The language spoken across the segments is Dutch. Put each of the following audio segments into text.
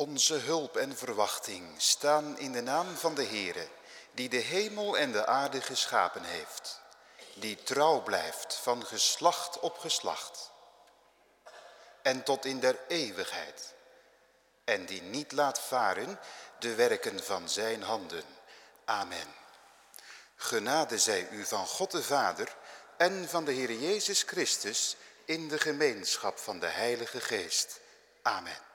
Onze hulp en verwachting staan in de naam van de Heere, die de hemel en de aarde geschapen heeft, die trouw blijft van geslacht op geslacht en tot in der eeuwigheid, en die niet laat varen de werken van zijn handen. Amen. Genade zij u van God de Vader en van de Heer Jezus Christus in de gemeenschap van de Heilige Geest. Amen.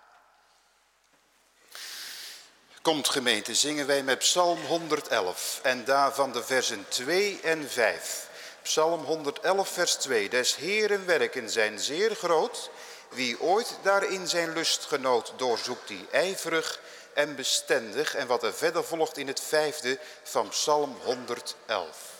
Komt gemeente, zingen wij met Psalm 111 en daarvan de versen 2 en 5. Psalm 111 vers 2. Des Heeren werken zijn zeer groot. Wie ooit daarin zijn lust genoot, doorzoekt die ijverig en bestendig. En wat er verder volgt in het vijfde van Psalm 111.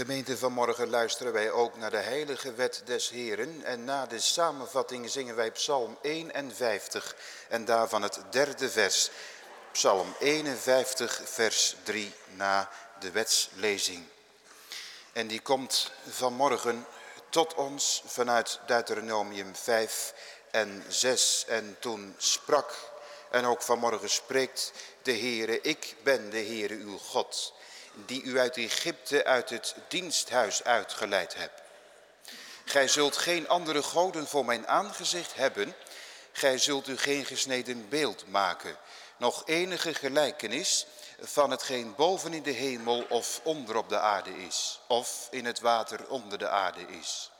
Gemeente vanmorgen luisteren wij ook naar de heilige wet des Heren en na de samenvatting zingen wij Psalm 51 en daarvan het derde vers. Psalm 51 vers 3 na de wetslezing. En die komt vanmorgen tot ons vanuit Deuteronomium 5 en 6. En toen sprak En ook vanmorgen spreekt de Heere, ik ben de Heere uw God, die u uit Egypte uit het diensthuis uitgeleid hebt. Gij zult geen andere goden voor mijn aangezicht hebben, gij zult u geen gesneden beeld maken, nog enige gelijkenis van hetgeen boven in de hemel of onder op de aarde is, of in het water onder de aarde is.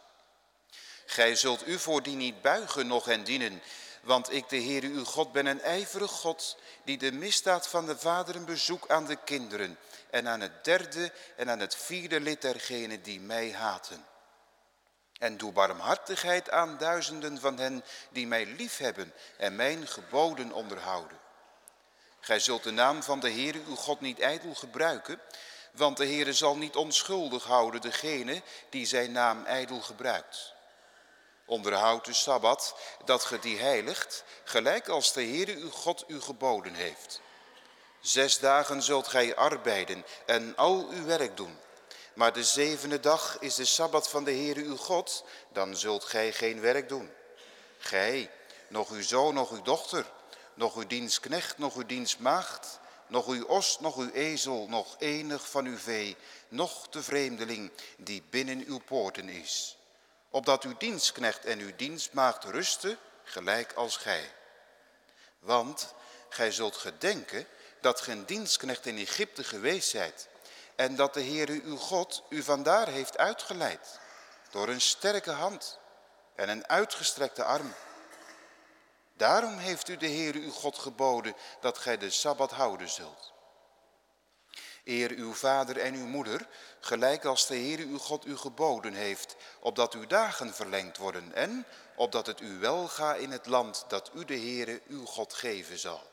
Gij zult u voor die niet buigen nog en dienen, want ik, de Heere uw God, ben een ijverig God, die de misdaad van de vaderen bezoek aan de kinderen en aan het derde en aan het vierde lid dergenen die mij haten. En doe barmhartigheid aan duizenden van hen die mij liefhebben en mijn geboden onderhouden. Gij zult de naam van de Heere uw God niet ijdel gebruiken, want de Heere zal niet onschuldig houden degene die zijn naam ijdel gebruikt. Onderhoud de Sabbat, dat ge die heiligt, gelijk als de Heere uw God u geboden heeft. Zes dagen zult gij arbeiden en al uw werk doen. Maar de zevende dag is de Sabbat van de Heere uw God, dan zult gij geen werk doen. Gij, nog uw zoon, nog uw dochter, nog uw dienstknecht, nog uw dienstmaagd, nog uw os, nog uw ezel, nog enig van uw vee, nog de vreemdeling die binnen uw poorten is opdat uw dienstknecht en uw dienstmaagd rusten, gelijk als gij. Want gij zult gedenken dat geen dienstknecht in Egypte geweest zijt, en dat de Heere uw God u vandaar heeft uitgeleid, door een sterke hand en een uitgestrekte arm. Daarom heeft u de Heere uw God geboden dat gij de Sabbat houden zult. Eer uw vader en uw moeder, gelijk als de Heer uw God u geboden heeft, opdat uw dagen verlengd worden en opdat het u welga in het land dat u de Heere uw God geven zal.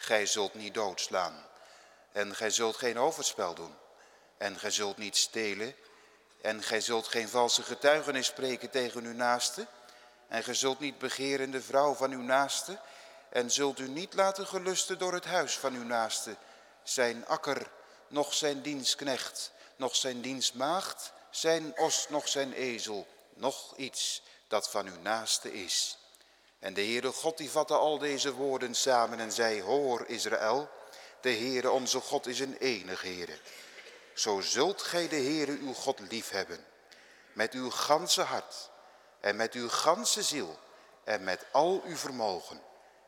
Gij zult niet doodslaan. En gij zult geen overspel doen. En gij zult niet stelen. En gij zult geen valse getuigenis spreken tegen uw naaste. En gij zult niet begeren de vrouw van uw naaste. En zult u niet laten gelusten door het huis van uw naaste. Zijn akker, nog zijn dienstknecht, nog zijn dienstmaagd, zijn os, nog zijn ezel, nog iets dat van uw naaste is. En de Heere God die vatte al deze woorden samen en zei, hoor Israël, de Heere onze God is een enige Heere. Zo zult gij de Heere uw God liefhebben, met uw ganse hart en met uw ganse ziel en met al uw vermogen.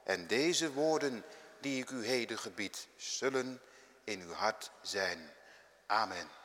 En deze woorden die ik u heden gebied, zullen in uw hart zijn. Amen.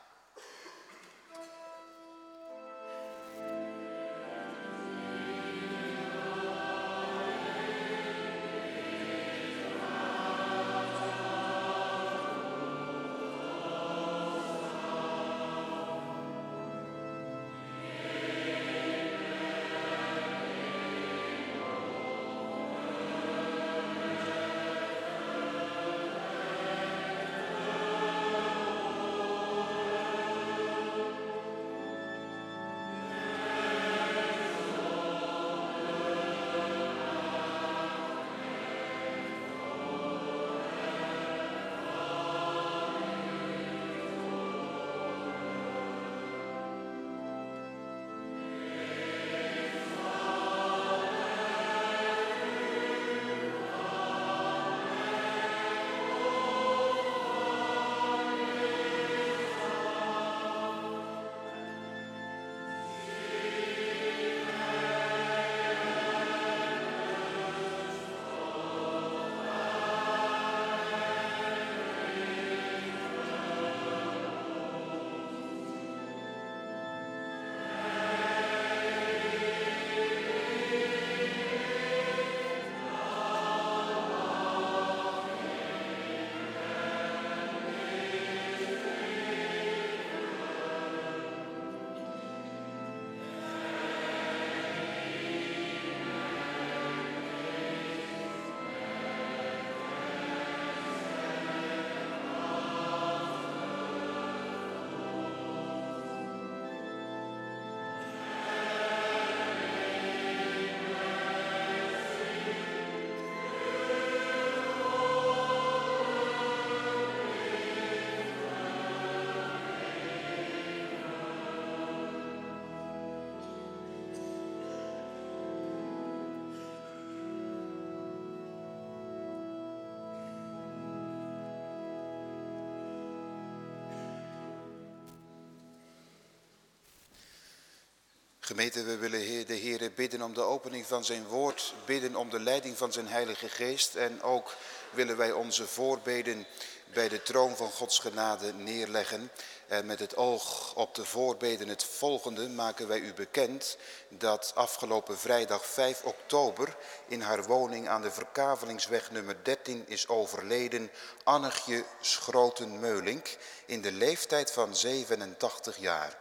Gemeente, we willen de Heer bidden om de opening van zijn woord, bidden om de leiding van zijn Heilige Geest en ook willen wij onze voorbeden bij de troon van Gods genade neerleggen. En met het oog op de voorbeden het volgende maken wij u bekend dat afgelopen vrijdag 5 oktober in haar woning aan de Verkavelingsweg nummer 13 is overleden Annegje Schroten-Meulink in de leeftijd van 87 jaar.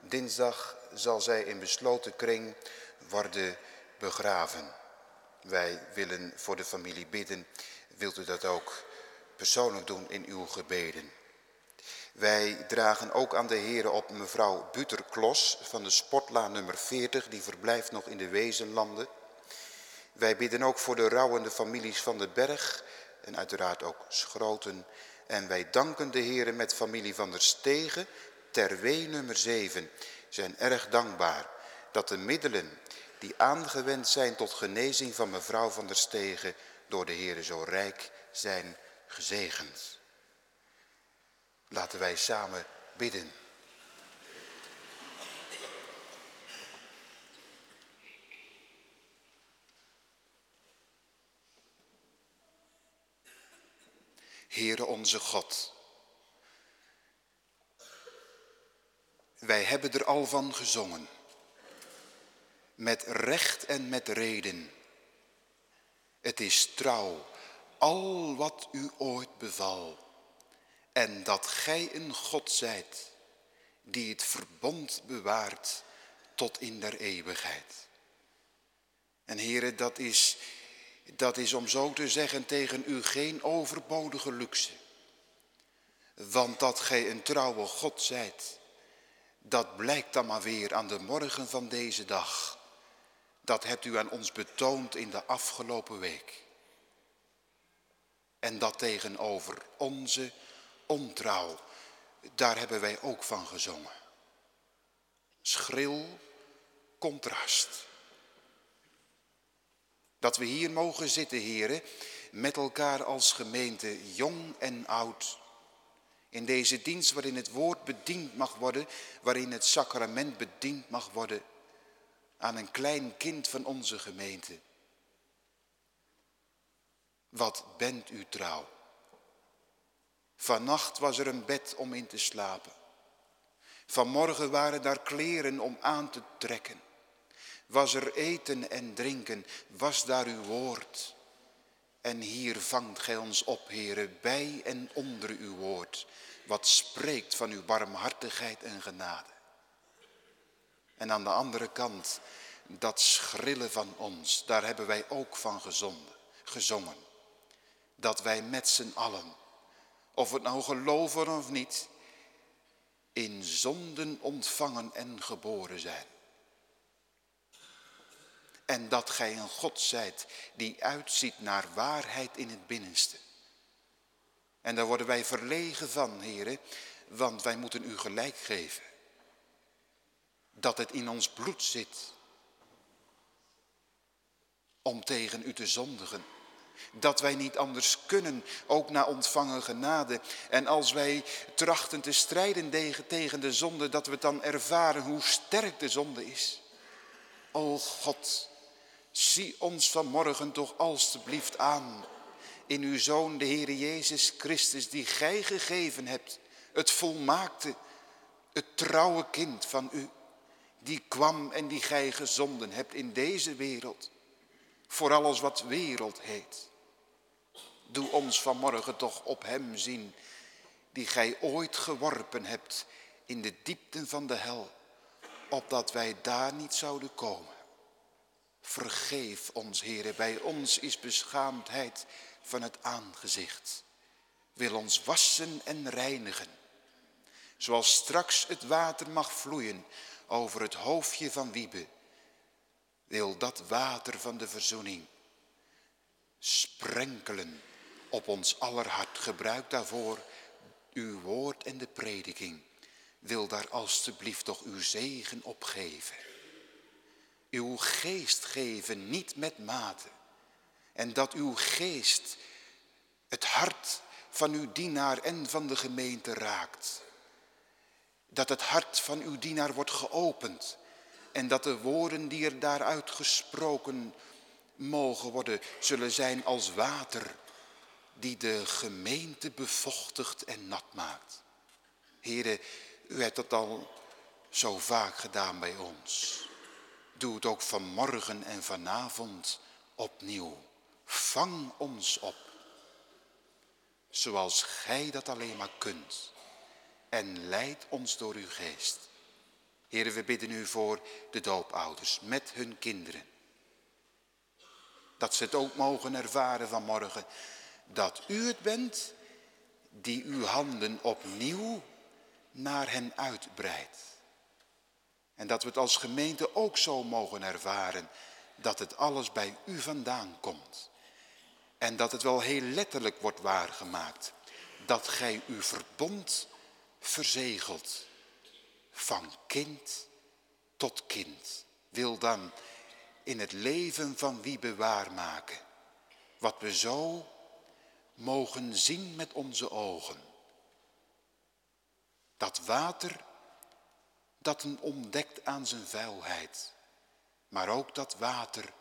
Dinsdag zal zij in besloten kring worden begraven. Wij willen voor de familie bidden. Wilt u dat ook persoonlijk doen in uw gebeden? Wij dragen ook aan de heren op mevrouw Buterklos van de Sportlaan nummer 40. Die verblijft nog in de Wezenlanden. Wij bidden ook voor de rouwende families van de Berg en uiteraard ook Schroten. En wij danken de heren met familie van der Stegen ter wee nummer 7 zijn erg dankbaar dat de middelen die aangewend zijn tot genezing van mevrouw van der Stegen door de Heer zo rijk zijn gezegend. Laten wij samen bidden. Heere onze God, wij hebben er al van gezongen, met recht en met reden. Het is trouw, al wat u ooit beval, en dat gij een God zijt, die het verbond bewaart tot in der eeuwigheid. En heren, dat is, dat is om zo te zeggen tegen u geen overbodige luxe. Want dat gij een trouwe God zijt, dat blijkt dan maar weer aan de morgen van deze dag. Dat hebt u aan ons betoond in de afgelopen week. En dat tegenover onze ontrouw, daar hebben wij ook van gezongen. Schril contrast. Dat we hier mogen zitten, heren, met elkaar als gemeente, jong en oud. In deze dienst waarin het woord bediend mag worden, waarin het sacrament bediend mag worden aan een klein kind van onze gemeente. Wat bent u trouw? Vannacht was er een bed om in te slapen. Vanmorgen waren daar kleren om aan te trekken. Was er eten en drinken, was daar uw woord. En hier vangt gij ons op, heren, bij en onder uw woord, wat spreekt van uw barmhartigheid en genade. En aan de andere kant, dat schrillen van ons, daar hebben wij ook van gezonden, gezongen. Dat wij met z'n allen of het nou geloven of niet, in zonden ontvangen en geboren zijn. En dat gij een God zijt die uitziet naar waarheid in het binnenste. En daar worden wij verlegen van, heren, want wij moeten u gelijk geven. Dat het in ons bloed zit om tegen u te zondigen dat wij niet anders kunnen, ook na ontvangen genade. En als wij trachten te strijden tegen de zonde, dat we dan ervaren hoe sterk de zonde is. O God, zie ons vanmorgen toch alstublieft aan in uw Zoon, de Heer Jezus Christus, die gij gegeven hebt, het volmaakte, het trouwe kind van u, die kwam en die gij gezonden hebt in deze wereld voor alles wat wereld heet. Doe ons vanmorgen toch op hem zien, die gij ooit geworpen hebt in de diepten van de hel, opdat wij daar niet zouden komen. Vergeef ons, Heere, bij ons is beschaamdheid van het aangezicht. Wil ons wassen en reinigen, zoals straks het water mag vloeien over het hoofdje van Wiebe wil dat water van de verzoening sprenkelen op ons aller hart. Gebruik daarvoor uw woord en de prediking. Wil daar alstublieft toch uw zegen op geven. Uw geest geven, niet met mate. En dat uw geest het hart van uw dienaar en van de gemeente raakt. Dat het hart van uw dienaar wordt geopend En dat de woorden die er daaruit gesproken mogen worden, zullen zijn als water die de gemeente bevochtigt en nat maakt. Heren, u hebt dat al zo vaak gedaan bij ons. Doe het ook vanmorgen en vanavond opnieuw. Vang ons op. Zoals gij dat alleen maar kunt. En leid ons door uw geest. Heren, we bidden u voor de doopouders met hun kinderen. Dat ze het ook mogen ervaren vanmorgen. Dat u het bent die uw handen opnieuw naar hen uitbreidt. En dat we het als gemeente ook zo mogen ervaren. Dat het alles bij u vandaan komt. En dat het wel heel letterlijk wordt waargemaakt. Dat gij uw verbond verzegelt. Van kind tot kind. Wil dan in het leven van wie bewaar maken. Wat we zo mogen zien met onze ogen. Dat water dat een ontdekt aan zijn vuilheid. Maar ook dat water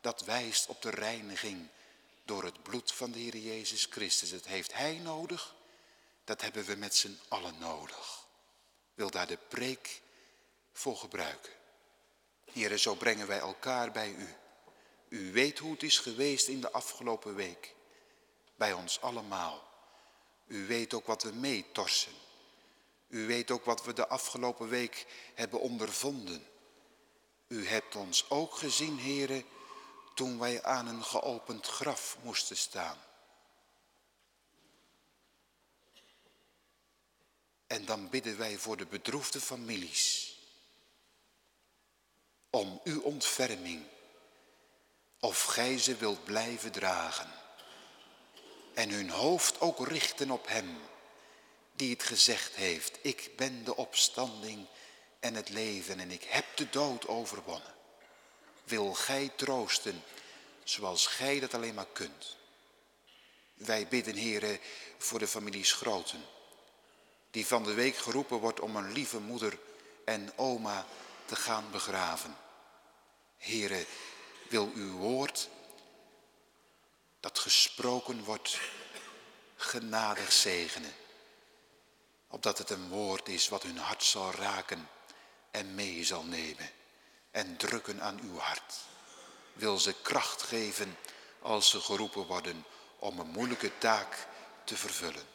dat wijst op de reiniging door het bloed van de Heer Jezus Christus. Dat heeft Hij nodig, dat hebben we met z'n allen nodig. Wil daar de preek voor gebruiken. Heren, zo brengen wij elkaar bij u. U weet hoe het is geweest in de afgelopen week. Bij ons allemaal. U weet ook wat we meetorsen. U weet ook wat we de afgelopen week hebben ondervonden. U hebt ons ook gezien, heren, toen wij aan een geopend graf moesten staan. En dan bidden wij voor de bedroefde families om uw ontferming, of gij ze wilt blijven dragen en hun hoofd ook richten op hem die het gezegd heeft, ik ben de opstanding en het leven en ik heb de dood overwonnen. Wil gij troosten zoals gij dat alleen maar kunt. Wij bidden, heren, voor de familie Schroten, die van de week geroepen wordt om een lieve moeder en oma te gaan begraven. Heren, wil uw woord dat gesproken wordt genadig zegenen opdat het een woord is wat hun hart zal raken en mee zal nemen en drukken aan uw hart. Wil ze kracht geven als ze geroepen worden om een moeilijke taak te vervullen.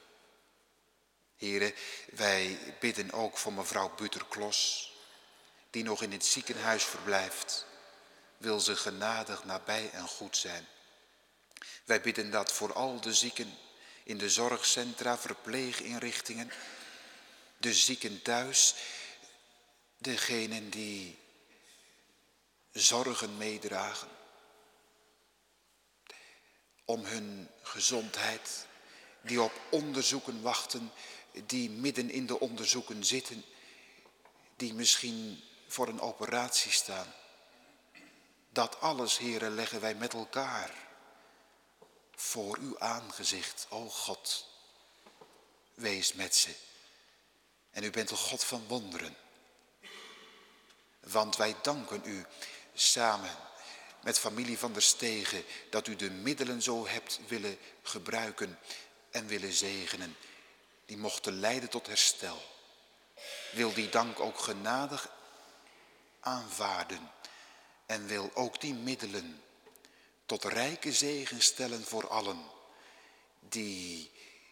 Heren, wij bidden ook voor mevrouw Butterklos, die nog in het ziekenhuis verblijft. Wil ze genadig nabij en goed zijn. Wij bidden dat voor al de zieken in de zorgcentra, verpleeginrichtingen, de zieken thuis, degenen die zorgen meedragen om hun gezondheid, die op onderzoeken wachten, die midden in de onderzoeken zitten, die misschien voor een operatie staan. Dat alles, heren, leggen wij met elkaar voor uw aangezicht, o God. Wees met ze. En u bent een God van wonderen. Want wij danken u samen met familie van der Stegen dat u de middelen zo hebt willen gebruiken en willen zegenen. Die mochten leiden tot herstel. Wil die dank ook genadig aanvaarden. En wil ook die middelen tot rijke zegen stellen voor allen die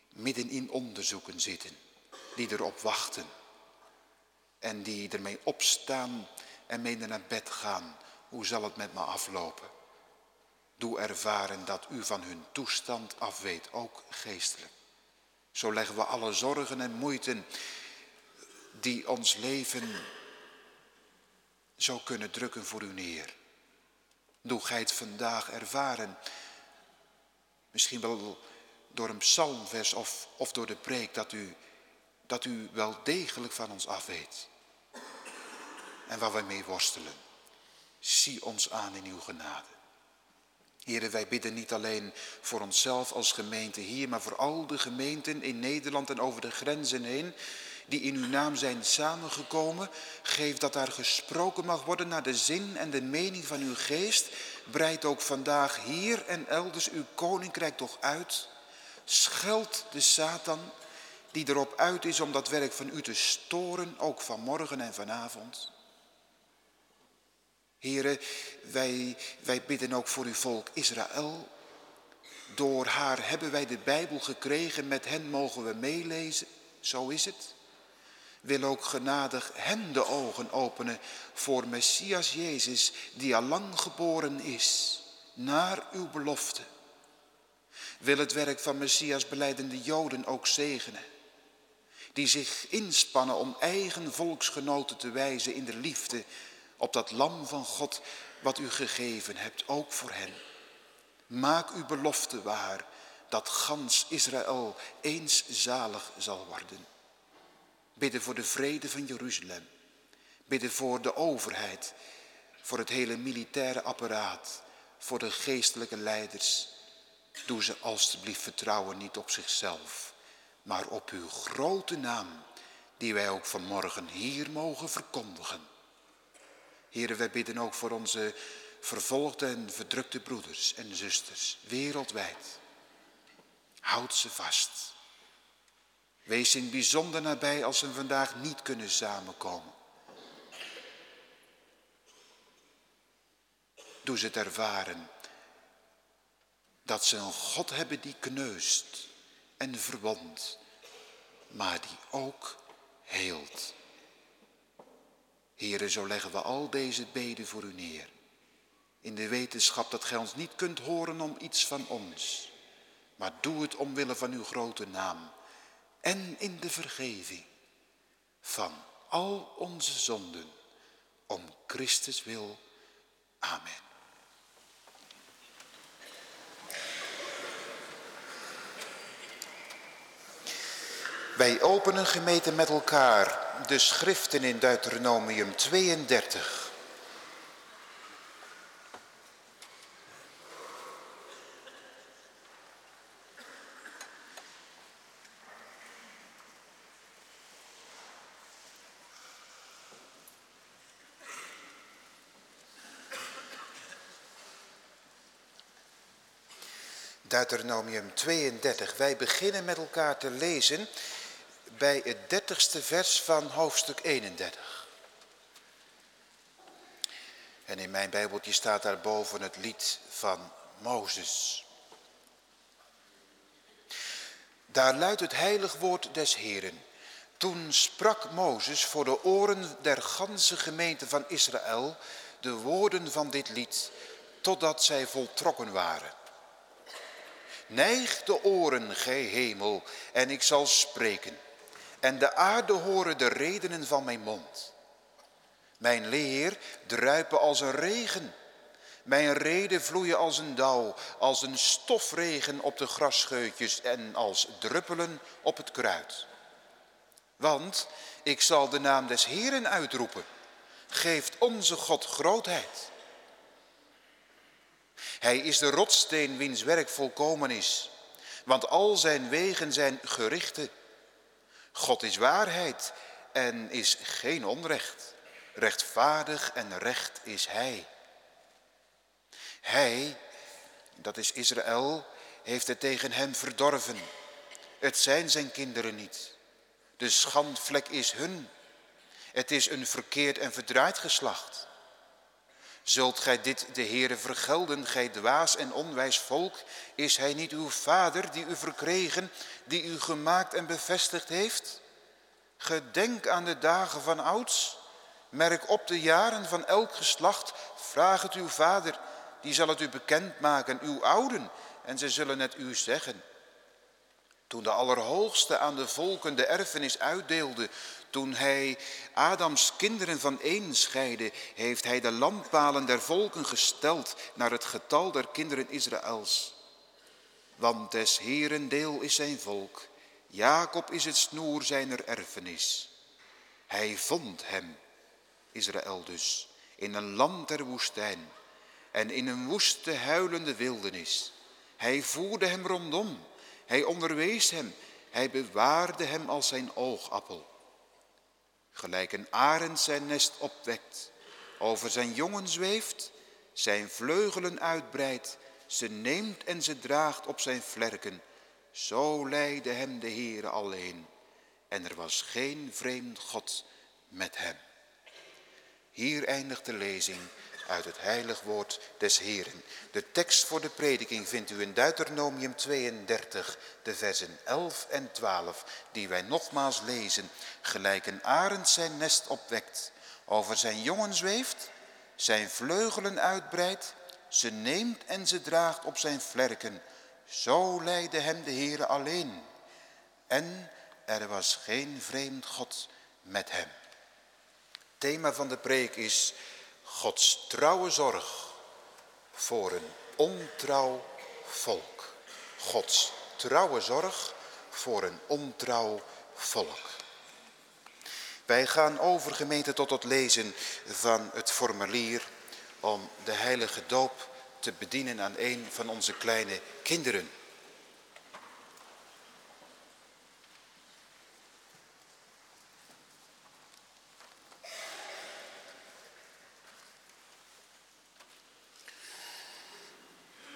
midden in onderzoeken zitten die erop wachten. En die ermee opstaan en mee naar bed gaan. Hoe zal het met me aflopen? Doe ervaren dat u van hun toestand afweet, ook geestelijk. Zo leggen we alle zorgen en moeiten die ons leven zo kunnen drukken voor u neer. Doe gij het vandaag ervaren. Misschien wel door een psalmvers of, of door de preek dat u dat u wel degelijk van ons af weet. En waar wij mee worstelen. Zie ons aan in uw genade. Heren, wij bidden niet alleen voor onszelf als gemeente hier, maar voor al de gemeenten in Nederland en over de grenzen heen, die in uw naam zijn samengekomen. Geef dat daar gesproken mag worden naar de zin en de mening van uw geest. Breid ook vandaag hier en elders uw koninkrijk toch uit. Scheld de Satan die erop uit is om dat werk van u te storen, ook vanmorgen en vanavond. Heren, wij, wij bidden ook voor uw volk Israël. Door haar hebben wij de Bijbel gekregen, met hen mogen we meelezen, zo is het. Wil ook genadig hen de ogen openen voor Messias Jezus, die al lang geboren is, naar uw belofte. Wil het werk van Messias beleidende Joden ook zegenen, die zich inspannen om eigen volksgenoten te wijzen in de liefde op dat lam van God wat u gegeven hebt, ook voor hen. Maak uw belofte waar, dat gans Israël eens zalig zal worden. Bidden voor de vrede van Jeruzalem. Bidden voor de overheid, voor het hele militaire apparaat, voor de geestelijke leiders. Doe ze alstublieft vertrouwen niet op zichzelf, maar op uw grote naam, die wij ook vanmorgen hier mogen verkondigen. Heren, wij bidden ook voor onze vervolgde en verdrukte broeders en zusters wereldwijd. Houd ze vast. Wees in bijzonder nabij als ze vandaag niet kunnen samenkomen. Doe ze het ervaren dat ze een God hebben die kneust en verwondt, maar die ook heelt. Heren, zo leggen we al deze beden voor u neer. In de wetenschap dat gij ons niet kunt horen om iets van ons. Maar doe het omwille van uw grote naam. En in de vergeving van al onze zonden. Om Christus wil. Amen. Wij openen gemeten met elkaar de schriften in Deuteronomium 32. Deuteronomium 32. Wij beginnen met elkaar te lezen bij het dertigste vers van hoofdstuk 31. En in mijn bijbeltje staat daarboven het lied van Mozes. Daar luidt het heilig woord des Heren. Toen sprak Mozes voor de oren der ganse gemeente van Israël de woorden van dit lied, totdat zij voltrokken waren. Neig de oren, gij hemel, en ik zal spreken en de aarde horen de redenen van mijn mond. Mijn leer druipen als een regen. Mijn reden vloeien als een dauw, als een stofregen op de grasscheutjes en als druppelen op het kruid. Want ik zal de naam des Heeren uitroepen. Geeft onze God grootheid. Hij is de rotsteen wiens werk volkomen is. Want al zijn wegen zijn gerichten. God is waarheid en is geen onrecht. Rechtvaardig en recht is Hij. Hij, dat is Israël, heeft het tegen hem verdorven. Het zijn zijn kinderen niet. De schandvlek is hun. Het is een verkeerd en verdraaid geslacht. Zult gij dit de Heere vergelden, gij dwaas en onwijs volk? Is hij niet uw vader die u verkregen, die u gemaakt en bevestigd heeft? Gedenk aan de dagen van ouds. Merk op de jaren van elk geslacht. Vraag het uw vader, die zal het u bekendmaken, uw ouden, en ze zullen het u zeggen. Toen de Allerhoogste aan de volken de erfenis uitdeelde, toen hij Adams kinderen van één scheidde, heeft hij de landpalen der volken gesteld naar het getal der kinderen Israëls. Want des Heeren deel is zijn volk, Jacob is het snoer zijner erfenis. Hij vond hem, Israël dus, in een land der woestijn en in een woeste huilende wildernis. Hij voerde hem rondom, hij onderwees hem, hij bewaarde hem als zijn oogappel. Gelijk een arend zijn nest opwekt, over zijn jongen zweeft, zijn vleugelen uitbreidt, ze neemt en ze draagt op zijn vlerken. Zo leidde hem de Heere alleen, en er was geen vreemd God met hem. Hier eindigt de lezing uit het heilig woord des Heeren. De tekst voor de prediking vindt u in Deuteronomium 32, de versen 11 en 12, die wij nogmaals lezen. Gelijk een arend zijn nest opwekt, over zijn jongen zweeft, zijn vleugelen uitbreidt, ze neemt en ze draagt op zijn vlerken. Zo leidde hem de Heere alleen. En er was geen vreemd God met hem. Thema van de preek is Gods trouwe zorg voor een ontrouw volk. Gods trouwe zorg voor een ontrouw volk. Wij gaan over gemeente tot het lezen van het formulier om de heilige doop te bedienen aan een van onze kleine kinderen.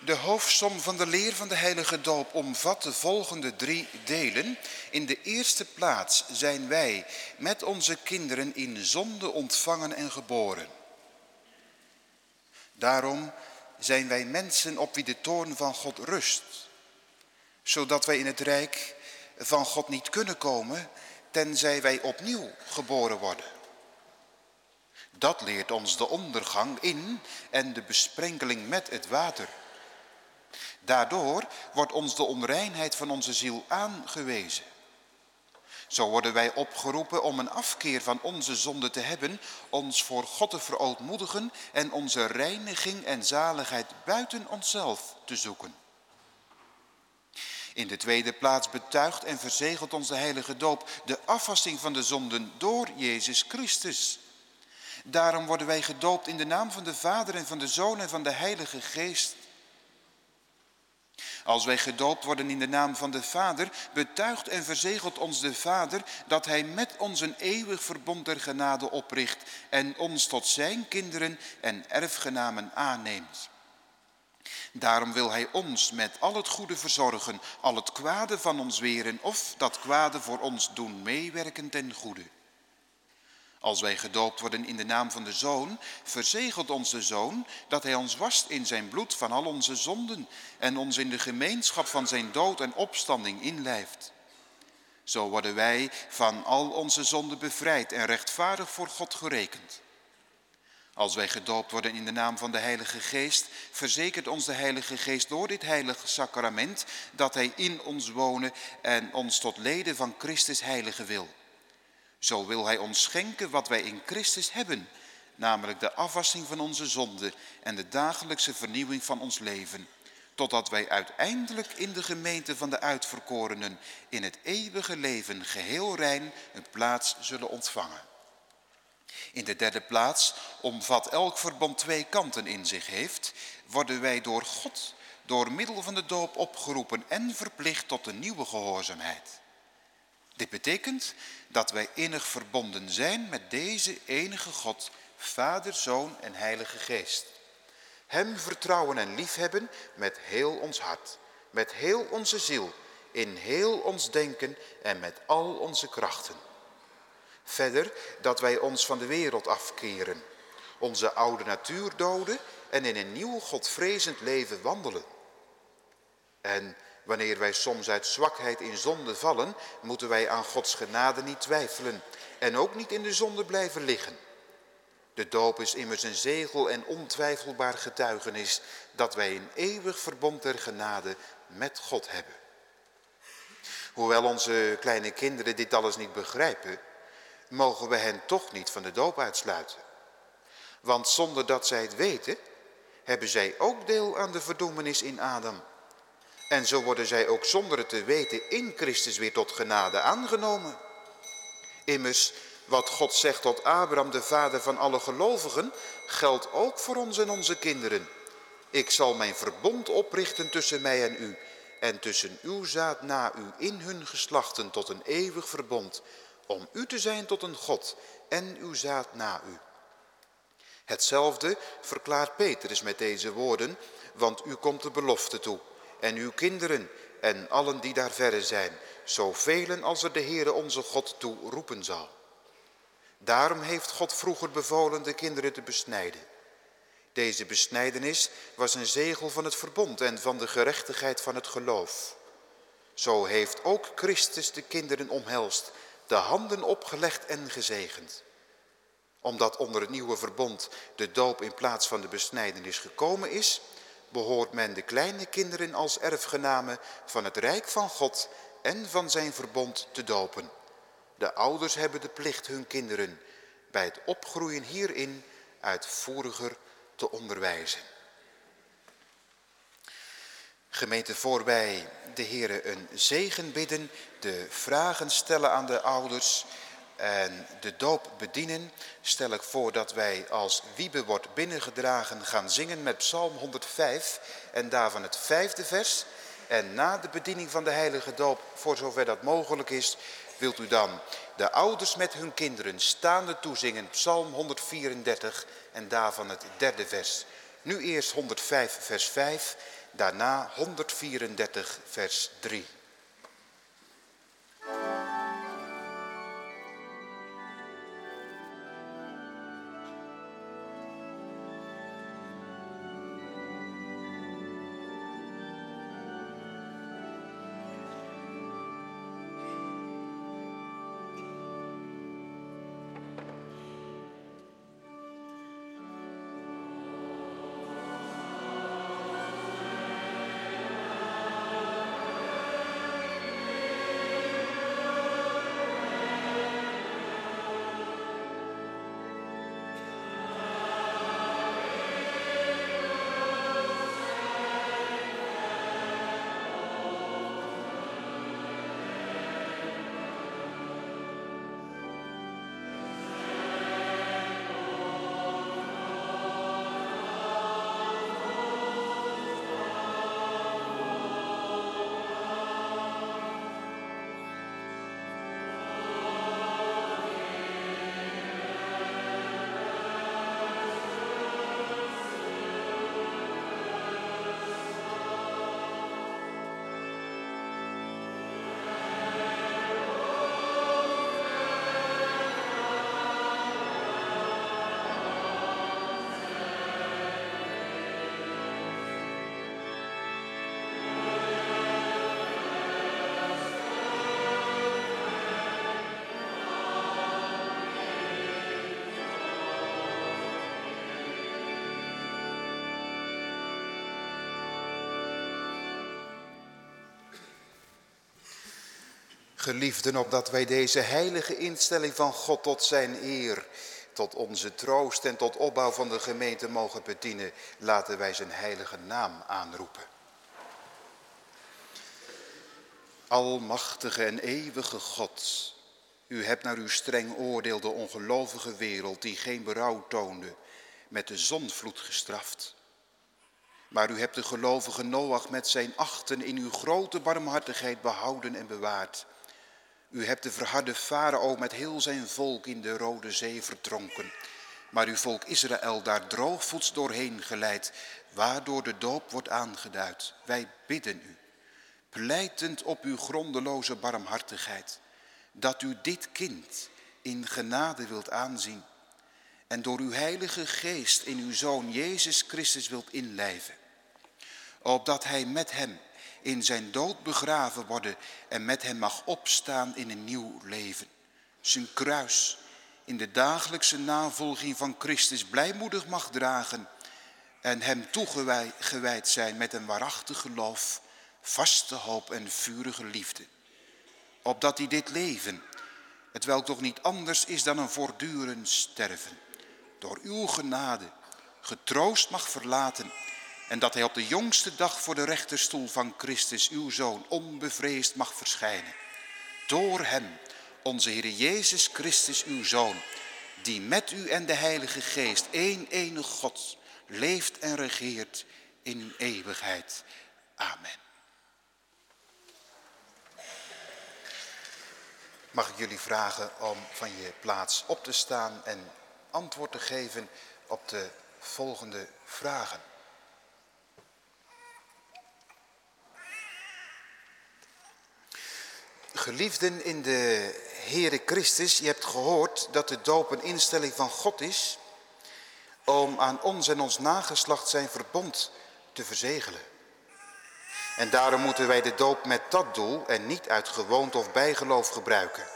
De hoofdsom van de leer van de heilige doop omvat de volgende drie delen. In de eerste plaats zijn wij met onze kinderen in zonde ontvangen en geboren. Daarom zijn wij mensen op wie de toorn van God rust. Zodat wij in het rijk van God niet kunnen komen, tenzij wij opnieuw geboren worden. Dat leert ons de ondergang in en de besprenkeling met het water. Daardoor wordt ons de onreinheid van onze ziel aangewezen. Zo worden wij opgeroepen om een afkeer van onze zonde te hebben, ons voor God te verootmoedigen en onze reiniging en zaligheid buiten onszelf te zoeken. In de tweede plaats betuigt en verzegelt onze heilige doop de afwassing van de zonden door Jezus Christus. Daarom worden wij gedoopt in de naam van de Vader en van de Zoon en van de Heilige Geest. Als wij gedoopt worden in de naam van de Vader, betuigt en verzegelt ons de Vader dat Hij met ons een eeuwig verbond der genade opricht en ons tot zijn kinderen en erfgenamen aanneemt. Daarom wil Hij ons met al het goede verzorgen, al het kwade van ons weren of dat kwade voor ons doen meewerken ten goede. Als wij gedoopt worden in de naam van de Zoon, verzegelt onze Zoon dat Hij ons wast in zijn bloed van al onze zonden en ons in de gemeenschap van zijn dood en opstanding inlijft. Zo worden wij van al onze zonden bevrijd en rechtvaardig voor God gerekend. Als wij gedoopt worden in de naam van de Heilige Geest, verzekert ons de Heilige Geest door dit heilige sacrament dat Hij in ons wonen en ons tot leden van Christus heilige wil. Zo wil hij ons schenken wat wij in Christus hebben, namelijk de afwassing van onze zonde en de dagelijkse vernieuwing van ons leven, totdat wij uiteindelijk in de gemeente van de uitverkorenen in het eeuwige leven geheel rein een plaats zullen ontvangen. In de derde plaats, omvat elk verbond twee kanten in zich heeft, worden wij door God door middel van de doop opgeroepen en verplicht tot een nieuwe gehoorzaamheid. Dit betekent dat wij innig verbonden zijn met deze enige God, Vader, Zoon en Heilige Geest. Hem vertrouwen en liefhebben met heel ons hart, met heel onze ziel, in heel ons denken en met al onze krachten. Verder dat wij ons van de wereld afkeren, onze oude natuur doden en in een nieuw Godvrezend leven wandelen. En Wanneer wij soms uit zwakheid in zonde vallen, moeten wij aan Gods genade niet twijfelen en ook niet in de zonde blijven liggen. De doop is immers een zegel en ontwijfelbaar getuigenis dat wij een eeuwig verbond der genade met God hebben. Hoewel onze kleine kinderen dit alles niet begrijpen, mogen we hen toch niet van de doop uitsluiten. Want zonder dat zij het weten, hebben zij ook deel aan de verdoemenis in Adam. En zo worden zij ook zonder het te weten in Christus weer tot genade aangenomen. Immers, wat God zegt tot Abraham, de vader van alle gelovigen, geldt ook voor ons en onze kinderen. Ik zal mijn verbond oprichten tussen mij en u en tussen uw zaad na u in hun geslachten tot een eeuwig verbond, om u te zijn tot een God en uw zaad na u. Hetzelfde verklaart Petrus met deze woorden, want u komt de belofte toe. En uw kinderen en allen die daar verre zijn, zoveel als er de Heere onze God toe roepen zal. Daarom heeft God vroeger bevolen de kinderen te besnijden. Deze besnijdenis was een zegel van het verbond en van de gerechtigheid van het geloof. Zo heeft ook Christus de kinderen omhelst, de handen opgelegd en gezegend. Omdat onder het nieuwe verbond de doop in plaats van de besnijdenis gekomen is, behoort men de kleine kinderen als erfgenamen van het rijk van God en van zijn verbond te dopen. De ouders hebben de plicht hun kinderen bij het opgroeien hierin uitvoeriger te onderwijzen. Gemeente, voor wij de heren een zegen bidden, de vragen stellen aan de ouders en de doop bedienen, stel ik voor dat wij als Wiebe wordt binnengedragen gaan zingen met Psalm 105 en daarvan het vijfde vers. En na de bediening van de heilige doop, voor zover dat mogelijk is, wilt u dan de ouders met hun kinderen staande toezingen, Psalm 134 en daarvan het derde vers. Nu eerst 105 vers 5, daarna 134 vers 3. Geliefden, opdat wij deze heilige instelling van God tot zijn eer, tot onze troost en tot opbouw van de gemeente mogen bedienen, laten wij zijn heilige naam aanroepen. Almachtige en eeuwige God, u hebt naar uw streng oordeel de ongelovige wereld die geen berouw toonde, met de zonvloed gestraft. Maar u hebt de gelovige Noach met zijn achten in uw grote barmhartigheid behouden en bewaard. U hebt de verharde farao met heel zijn volk in de Rode Zee verdronken. Maar uw volk Israël daar droogvoets doorheen geleid, waardoor de doop wordt aangeduid. Wij bidden u, pleitend op uw grondeloze barmhartigheid, dat u dit kind in genade wilt aanzien en door uw heilige geest in uw Zoon Jezus Christus wilt inlijven, opdat hij met hem in zijn dood begraven worden en met hem mag opstaan in een nieuw leven. Zijn kruis in de dagelijkse navolging van Christus blijmoedig mag dragen en hem toegewijd zijn met een waarachtig geloof, vaste hoop en vurige liefde. Opdat hij dit leven, het welk toch niet anders is dan een voortdurend sterven, door uw genade getroost mag verlaten en dat hij op de jongste dag voor de rechterstoel van Christus, uw Zoon, onbevreesd mag verschijnen. Door hem, onze Heer Jezus Christus, uw Zoon, die met u en de Heilige Geest, één enig God, leeft en regeert in eeuwigheid. Amen. mag ik jullie vragen om van je plaats op te staan en antwoord te geven op de volgende vragen. Geliefden in de Heere Christus, je hebt gehoord dat de doop een instelling van God is om aan ons en ons nageslacht zijn verbond te verzegelen. En daarom moeten wij de doop met dat doel en niet uit gewoonte of bijgeloof gebruiken.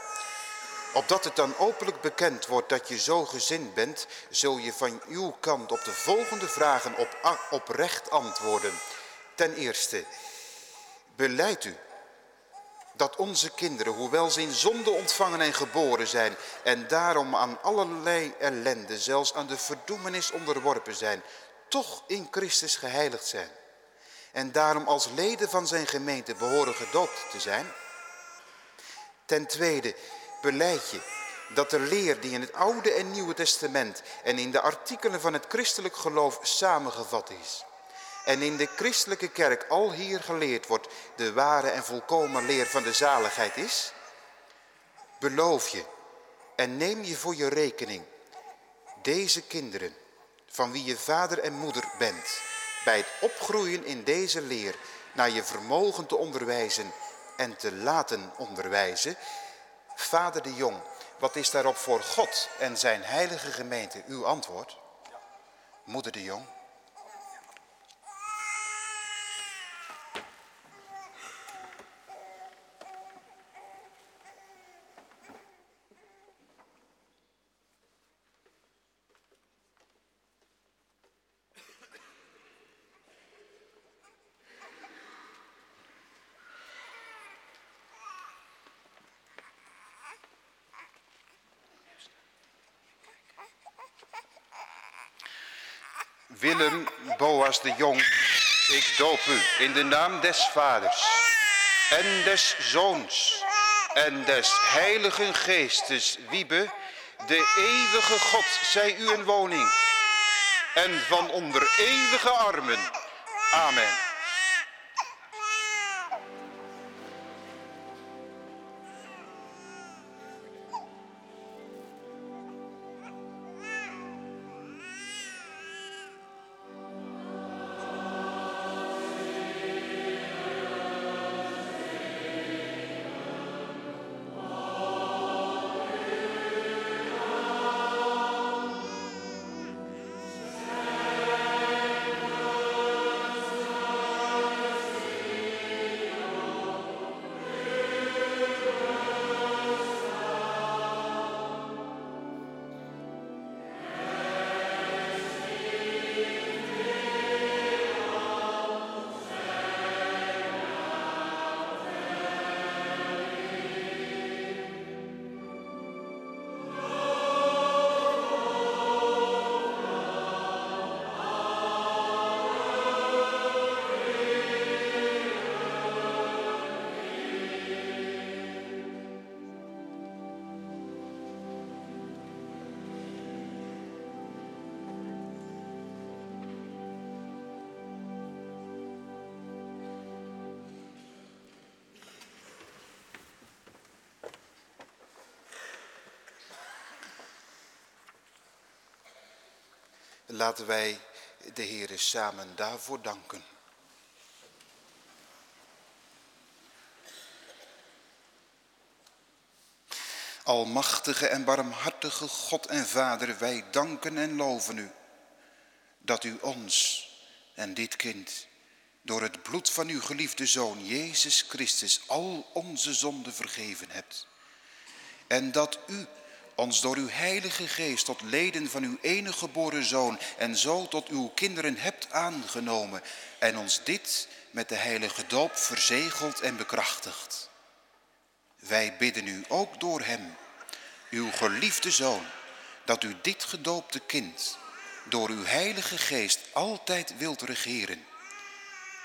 Opdat het dan openlijk bekend wordt dat je zo gezind bent, zul je van uw kant op de volgende vragen op, oprecht antwoorden. Ten eerste, beleid u dat onze kinderen, hoewel ze in zonde ontvangen en geboren zijn en daarom aan allerlei ellende, zelfs aan de verdoemenis onderworpen zijn, toch in Christus geheiligd zijn en daarom als leden van zijn gemeente behoren gedoopt te zijn. Ten tweede, beleid je dat de leer die in het Oude en Nieuwe Testament en in de artikelen van het christelijk geloof samengevat is, en in de christelijke kerk al hier geleerd wordt de ware en volkomen leer van de zaligheid is, beloof je en neem je voor je rekening deze kinderen, van wie je vader en moeder bent, bij het opgroeien in deze leer naar je vermogen te onderwijzen en te laten onderwijzen. Vader de Jong, wat is daarop voor God en zijn heilige gemeente uw antwoord? Moeder de Jong. De Jong, ik doop u in de naam des vaders en des zoons en des heiligen geestes, Wiebe, de eeuwige God zij u een woning en van onder eeuwige armen. Amen. Laten wij de Heere samen daarvoor danken. Almachtige en barmhartige God en Vader, wij danken en loven u dat u ons en dit kind door het bloed van uw geliefde Zoon Jezus Christus al onze zonden vergeven hebt. En dat u ons door uw heilige geest tot leden van uw enige geboren zoon en zo tot uw kinderen hebt aangenomen en ons dit met de heilige doop verzegeld en bekrachtigd. Wij bidden u ook door hem, uw geliefde zoon, dat u dit gedoopte kind door uw heilige geest altijd wilt regeren,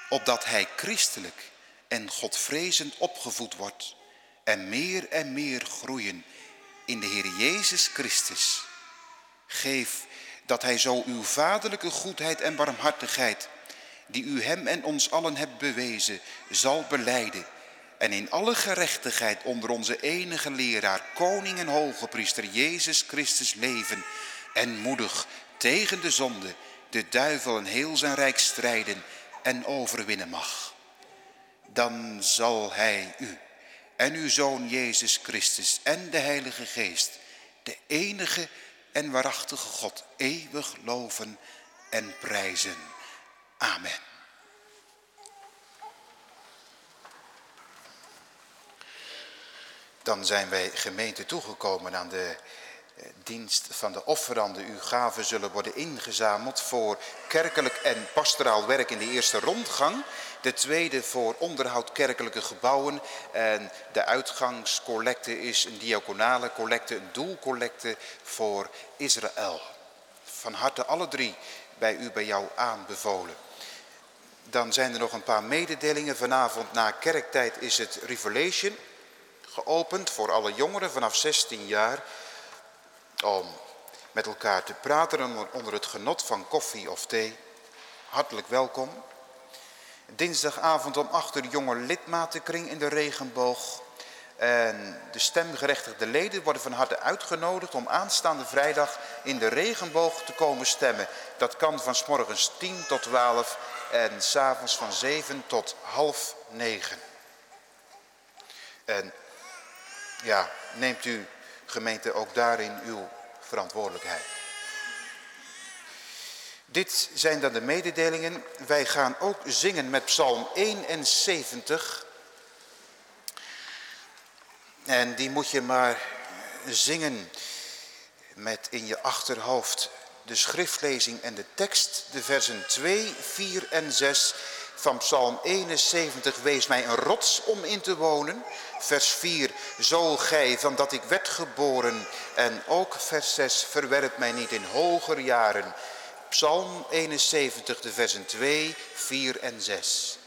opdat hij christelijk en godvrezend opgevoed wordt en meer en meer groeien in de Heer Jezus Christus. Geef dat hij zo uw vaderlijke goedheid en barmhartigheid, die u hem en ons allen hebt bewezen, zal beleiden en in alle gerechtigheid onder onze enige leraar, koning en hoge priester Jezus Christus leven en moedig tegen de zonde, de duivel en heel zijn rijk strijden en overwinnen mag. Dan zal hij u en uw Zoon Jezus Christus en de Heilige Geest, de enige en waarachtige God, eeuwig loven en prijzen. Amen. Dan zijn wij gemeente toegekomen aan de dienst van de offeranden. Uw gaven zullen worden ingezameld voor kerkelijk en pastoraal werk in de eerste rondgang. De tweede voor onderhoud kerkelijke gebouwen. En de uitgangscollecte is een diaconale collecte, een doelcollecte voor Israël. Van harte alle drie bij u, bij jou aanbevolen. Dan zijn er nog een paar mededelingen. Vanavond na kerktijd is het Revelation geopend voor alle jongeren vanaf 16 jaar. Om met elkaar te praten onder het genot van koffie of thee. Hartelijk welkom. Dinsdagavond om 8 uur jonge lidmatenkring in de regenboog. En de stemgerechtigde leden worden van harte uitgenodigd om aanstaande vrijdag in de regenboog te komen stemmen. Dat kan van s morgens 10 tot 12 en s'avonds van 7 tot half 9. En ja, neemt u gemeente ook daarin uw verantwoordelijkheid. Dit zijn dan de mededelingen. Wij gaan ook zingen met Psalm 71. En die moet je maar zingen met in je achterhoofd de schriftlezing en de tekst, de versen 2, 4 en 6 van Psalm 71. Wees mij een rots om in te wonen. Vers 4, zo gij van dat ik werd geboren. En ook vers 6, verwerp mij niet in hoger jaren. Psalm 71, de versen 2, 4 en 6.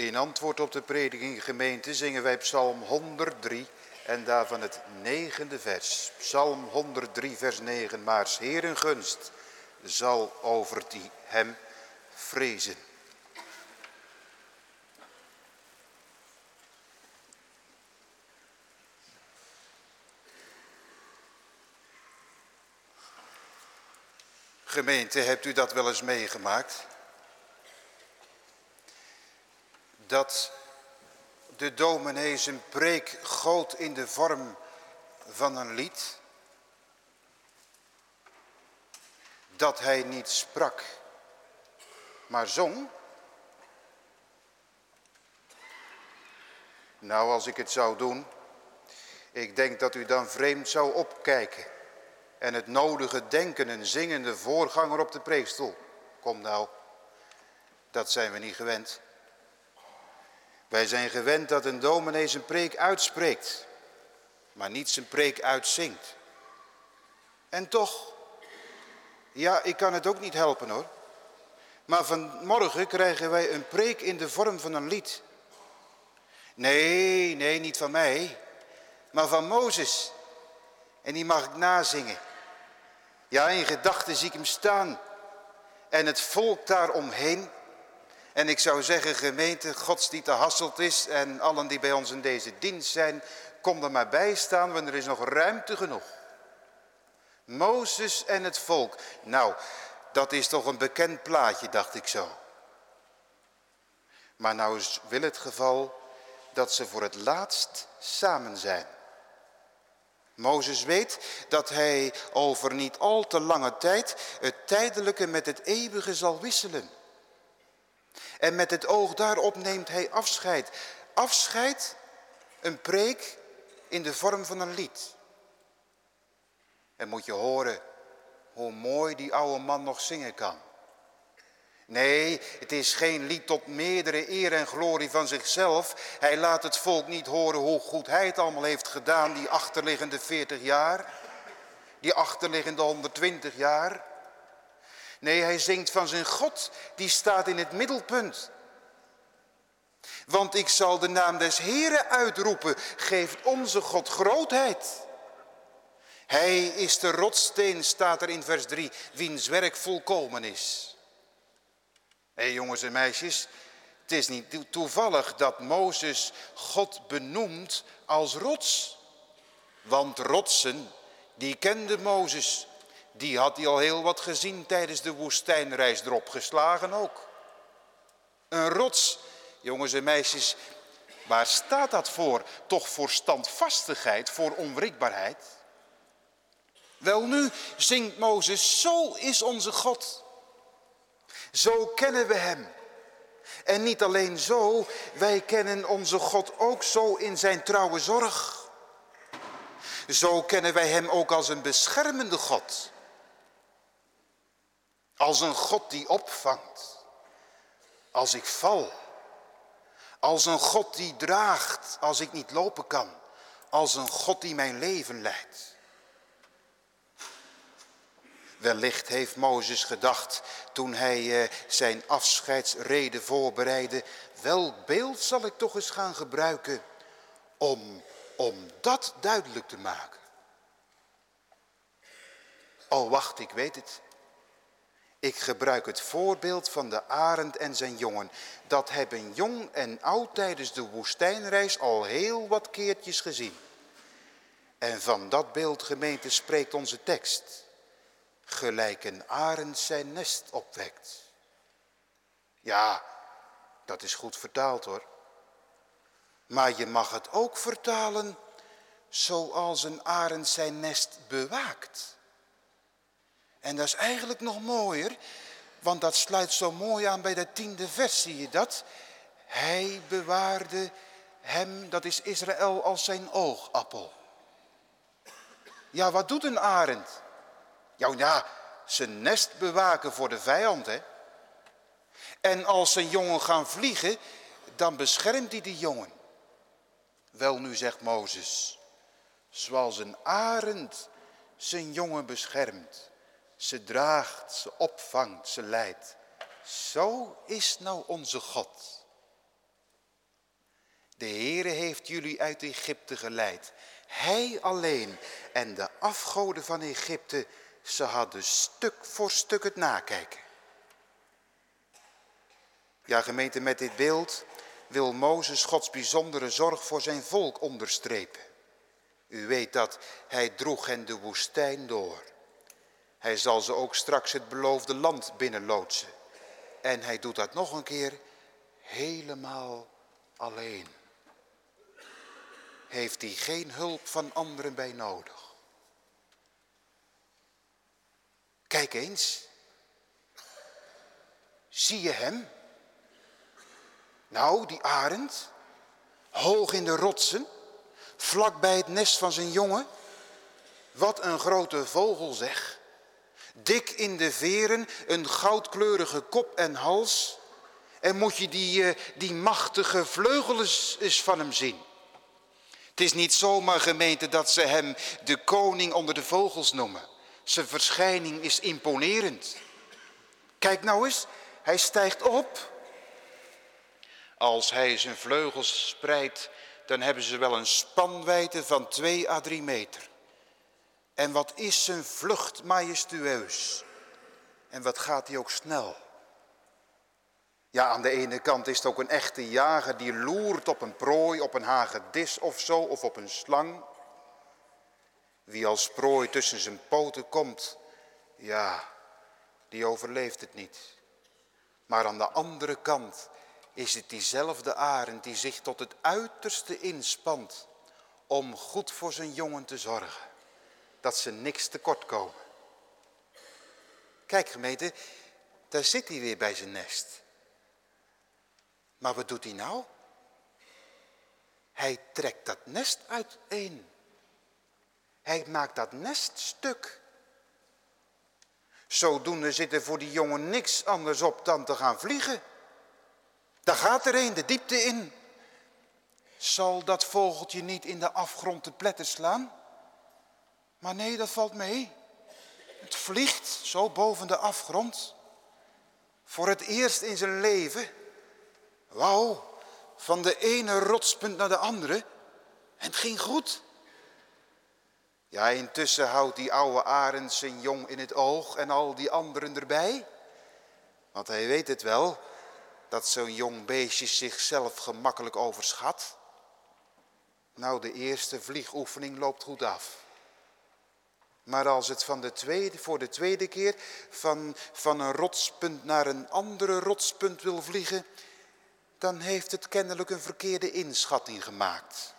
In antwoord op de prediking gemeente zingen wij Psalm 103 en daarvan het negende vers. Psalm 103 vers 9. Maar Heer gunst zal over die hem vrezen. Gemeente, hebt u dat wel eens meegemaakt? Dat de dominee zijn preek goot in de vorm van een lied. Dat hij niet sprak, maar zong. Nou, als ik het zou doen, ik denk dat u dan vreemd zou opkijken en het nodige denken een zingende voorganger op de preekstoel. Kom nou, dat zijn we niet gewend. Wij zijn gewend dat een dominee zijn preek uitspreekt, maar niet zijn preek uitzingt. En toch, ja, ik kan het ook niet helpen hoor. Maar vanmorgen krijgen wij een preek in de vorm van een lied. Nee, nee, niet van mij, maar van Mozes. En die mag ik nazingen. Ja, in gedachten zie ik hem staan. En het volk daaromheen. En ik zou zeggen, gemeente Gods die te hasselt is en allen die bij ons in deze dienst zijn, kom er maar bij staan, want er is nog ruimte genoeg. Mozes en het volk. Nou, dat is toch een bekend plaatje, dacht ik zo. Maar nou is wil het geval dat ze voor het laatst samen zijn. Mozes weet dat hij over niet al te lange tijd het tijdelijke met het eeuwige zal wisselen. En met het oog daarop neemt hij afscheid. Afscheid, een preek in de vorm van een lied. En moet je horen hoe mooi die oude man nog zingen kan. Nee, het is geen lied tot meerdere eer en glorie van zichzelf. Hij laat het volk niet horen hoe goed hij het allemaal heeft gedaan, die achterliggende 40 jaar. Die achterliggende 120 jaar. Nee, hij zingt van zijn God, die staat in het middelpunt. Want ik zal de naam des Heren uitroepen, geeft onze God grootheid. Hij is de rotsteen, staat er in vers 3, wiens werk volkomen is. Hé jongens en meisjes, het is niet toevallig dat Mozes God benoemt als rots. Want rotsen, die kende Mozes. Die had hij al heel wat gezien tijdens de woestijnreis erop geslagen ook. Een rots, jongens en meisjes, waar staat dat voor? Toch voor standvastigheid, voor onwrikbaarheid? Wel nu zingt Mozes, zo is onze God. Zo kennen we hem. En niet alleen zo, wij kennen onze God ook zo in zijn trouwe zorg. Zo kennen wij hem ook als een beschermende God. Als een God die opvangt. Als ik val. Als een God die draagt als ik niet lopen kan. Als een God die mijn leven leidt. Wellicht heeft Mozes gedacht toen hij eh, zijn afscheidsrede voorbereidde. Welk beeld zal ik toch eens gaan gebruiken om, om dat duidelijk te maken? Oh wacht, ik weet het. Ik gebruik het voorbeeld van de arend en zijn jongen. Dat hebben jong en oud tijdens de woestijnreis al heel wat keertjes gezien. En van dat beeld gemeente spreekt onze tekst gelijk een arend zijn nest opwekt. Ja, dat is goed vertaald hoor. Maar je mag het ook vertalen zoals een arend zijn nest bewaakt. En dat is eigenlijk nog mooier, want dat sluit zo mooi aan bij de tiende vers, zie je dat? Hij bewaarde hem, dat is Israël, als zijn oogappel. Ja, wat doet een arend? Ja, ja, zijn nest bewaken voor de vijand, hè. En als zijn jongen gaan vliegen, dan beschermt hij die jongen. Wel nu, zegt Mozes, zoals een arend zijn jongen beschermt. Ze draagt, ze opvangt, ze leidt. Zo is nou onze God. De Heere heeft jullie uit Egypte geleid. Hij alleen en de afgoden van Egypte, ze hadden stuk voor stuk het nakijken. Ja, gemeente, met dit beeld wil Mozes Gods bijzondere zorg voor zijn volk onderstrepen. U weet dat hij droeg hen de woestijn door. Hij zal ze ook straks het beloofde land binnenloodsen. En hij doet dat nog een keer helemaal alleen. Heeft hij geen hulp van anderen bij nodig. Kijk eens. Zie je hem? Nou, die arend, hoog in de rotsen, vlak bij het nest van zijn jongen. Wat een grote vogel zeg. Dik in de veren, een goudkleurige kop en hals. En moet je die, eh, die machtige vleugels van hem zien. Het is niet zomaar gemeente dat ze hem de koning onder de vogels noemen. Zijn verschijning is imponerend. Kijk nou eens, hij stijgt op. Als hij zijn vleugels spreidt, dan hebben ze wel een spanwijdte van 2 à 3 meter. En wat is zijn vlucht majestueus. En wat gaat hij ook snel. Ja, aan de ene kant is het ook een echte jager die loert op een prooi, op een hagedis of zo, of op een slang. Wie als prooi tussen zijn poten komt, ja, die overleeft het niet. Maar aan de andere kant is het diezelfde arend die zich tot het uiterste inspant om goed voor zijn jongen te zorgen. Dat ze niks tekort komen. Kijk gemeente, daar zit hij weer bij zijn nest. Maar wat doet hij nou? Hij trekt dat nest uiteen. Hij maakt dat nest stuk. Zodoende zit er voor die jongen niks anders op dan te gaan vliegen. Daar gaat er een de diepte in. Zal dat vogeltje niet in de afgrond te pletten slaan? Maar nee, dat valt mee. Het vliegt zo boven de afgrond. Voor het eerst in zijn leven. Wauw, van de ene rotspunt naar de andere. En het ging goed. Ja, intussen houdt die oude arend zijn jong in het oog en al die anderen erbij. Want hij weet het wel, dat zo'n jong beestje zichzelf gemakkelijk overschat? Nou, de eerste vliegoefening loopt goed af. Maar als het van de tweede, voor de tweede keer van, van een rotspunt naar een andere rotspunt wil vliegen, dan heeft het kennelijk een verkeerde inschatting gemaakt.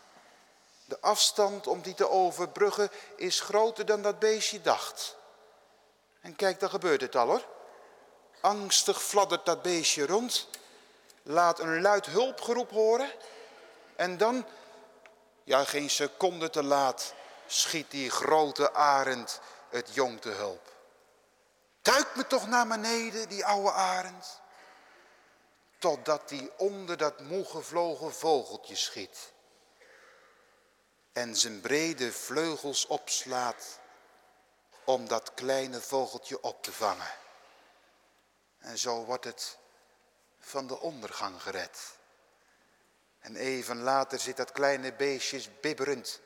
De afstand om die te overbruggen is groter dan dat beestje dacht. En kijk, dan gebeurt het al hoor. Angstig fladdert dat beestje rond laat een luid hulpgeroep horen. En dan, ja geen seconde te laat, schiet die grote arend het jong te hulp. Duik me toch naar beneden, die oude arend. Totdat die onder dat moe gevlogen vogeltje schiet. En zijn brede vleugels opslaat om dat kleine vogeltje op te vangen. En zo wordt het van de ondergang gered. En even later zit dat kleine beestje bibberend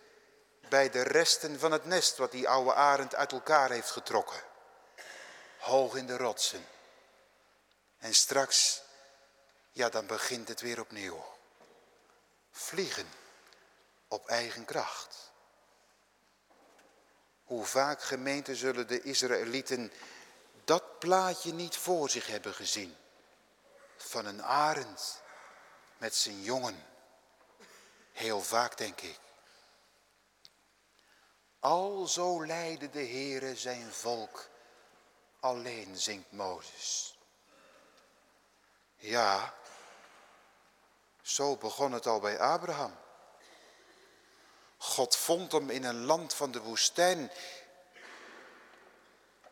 bij de resten van het nest wat die oude arend uit elkaar heeft getrokken. Hoog in de rotsen. En straks, ja dan begint het weer opnieuw. Vliegen op eigen kracht. Hoe vaak gemeenten zullen de Israëlieten dat plaatje niet voor zich hebben gezien van een arend met zijn jongen. Heel vaak denk ik. Al zo leidde de Heere zijn volk, alleen zingt Mozes. Ja, zo begon het al bij Abraham. God vond hem in een land van de woestijn,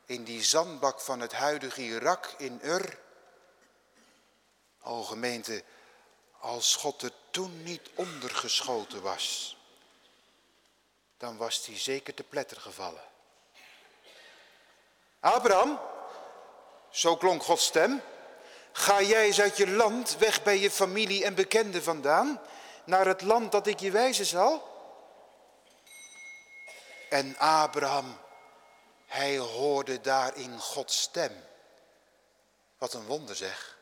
in die zandbak van het huidige Irak in Ur. O gemeente, als God er toen niet ondergeschoten was, dan was hij zeker te pletter gevallen. Abraham, zo klonk Gods stem, ga jij eens uit je land weg bij je familie en bekenden vandaan, naar het land dat ik je wijzen zal? En Abraham, hij hoorde daarin Gods stem. Wat een wonder zeg.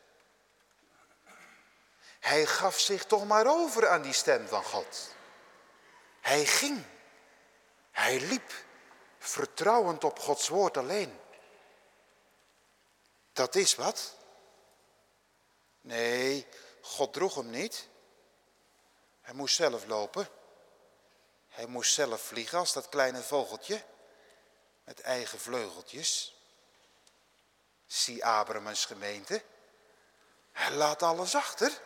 Hij gaf zich toch maar over aan die stem van God. Hij ging. Hij liep, vertrouwend op Gods woord alleen. Dat is wat. Nee, God droeg hem niet. Hij moest zelf lopen. Hij moest zelf vliegen als dat kleine vogeltje. Met eigen vleugeltjes. Zie Abraham's gemeente. Hij laat alles achter.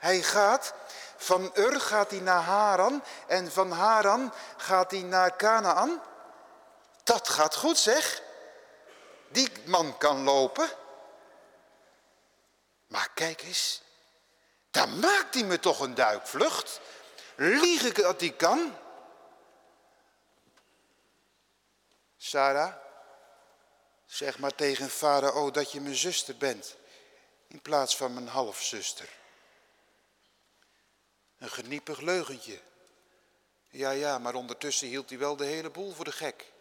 Hij gaat, van Ur gaat hij naar Haran en van Haran gaat hij naar Canaan. Dat gaat goed zeg. Die man kan lopen. Maar kijk eens, dan maakt hij me toch een duikvlucht. Lieg ik dat hij kan? Sarah, zeg maar tegen Farao dat je mijn zuster bent, in plaats van mijn halfzuster. Een geniepig leugentje. Ja, ja, maar ondertussen hield hij wel de hele boel voor de gek.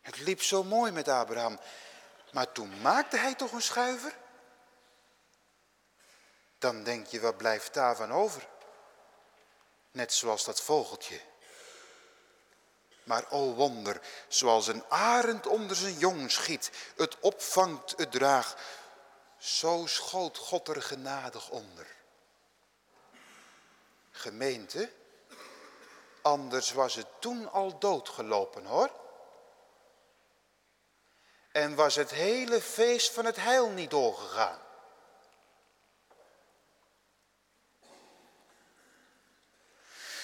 Het liep zo mooi met Abraham. Maar toen maakte hij toch een schuiver? Dan denk je, wat blijft daarvan over? Net zoals dat vogeltje. Maar o wonder, zoals een arend onder zijn jong schiet, het opvangt, het draagt, zo schoot God er genadig onder. Gemeente, anders was het toen al doodgelopen hoor. En was het hele feest van het heil niet doorgegaan.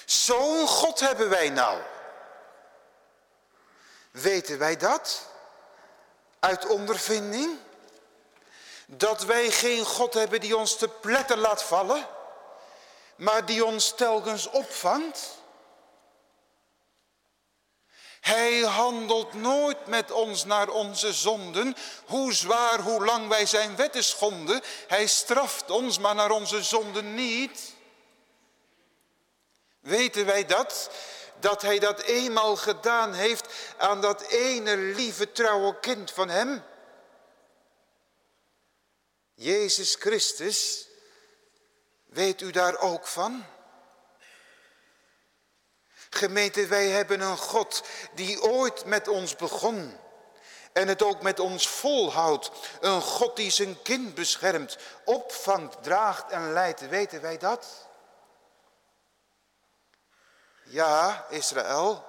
Zo'n God hebben wij nou. Weten wij dat? Uit ondervinding? Dat wij geen God hebben die ons te pletten laat vallen, maar die ons telkens opvangt? Hij handelt nooit met ons naar onze zonden, hoe zwaar, hoe lang wij zijn wetten schonden. Hij straft ons, maar naar onze zonden niet. Weten wij dat? Dat hij dat eenmaal gedaan heeft aan dat ene lieve trouwe kind van hem? Jezus Christus, weet u daar ook van? Gemeente, wij hebben een God die ooit met ons begon en het ook met ons volhoudt. Een God die zijn kind beschermt, opvangt, draagt en leidt. Weten wij dat? Ja, Israël,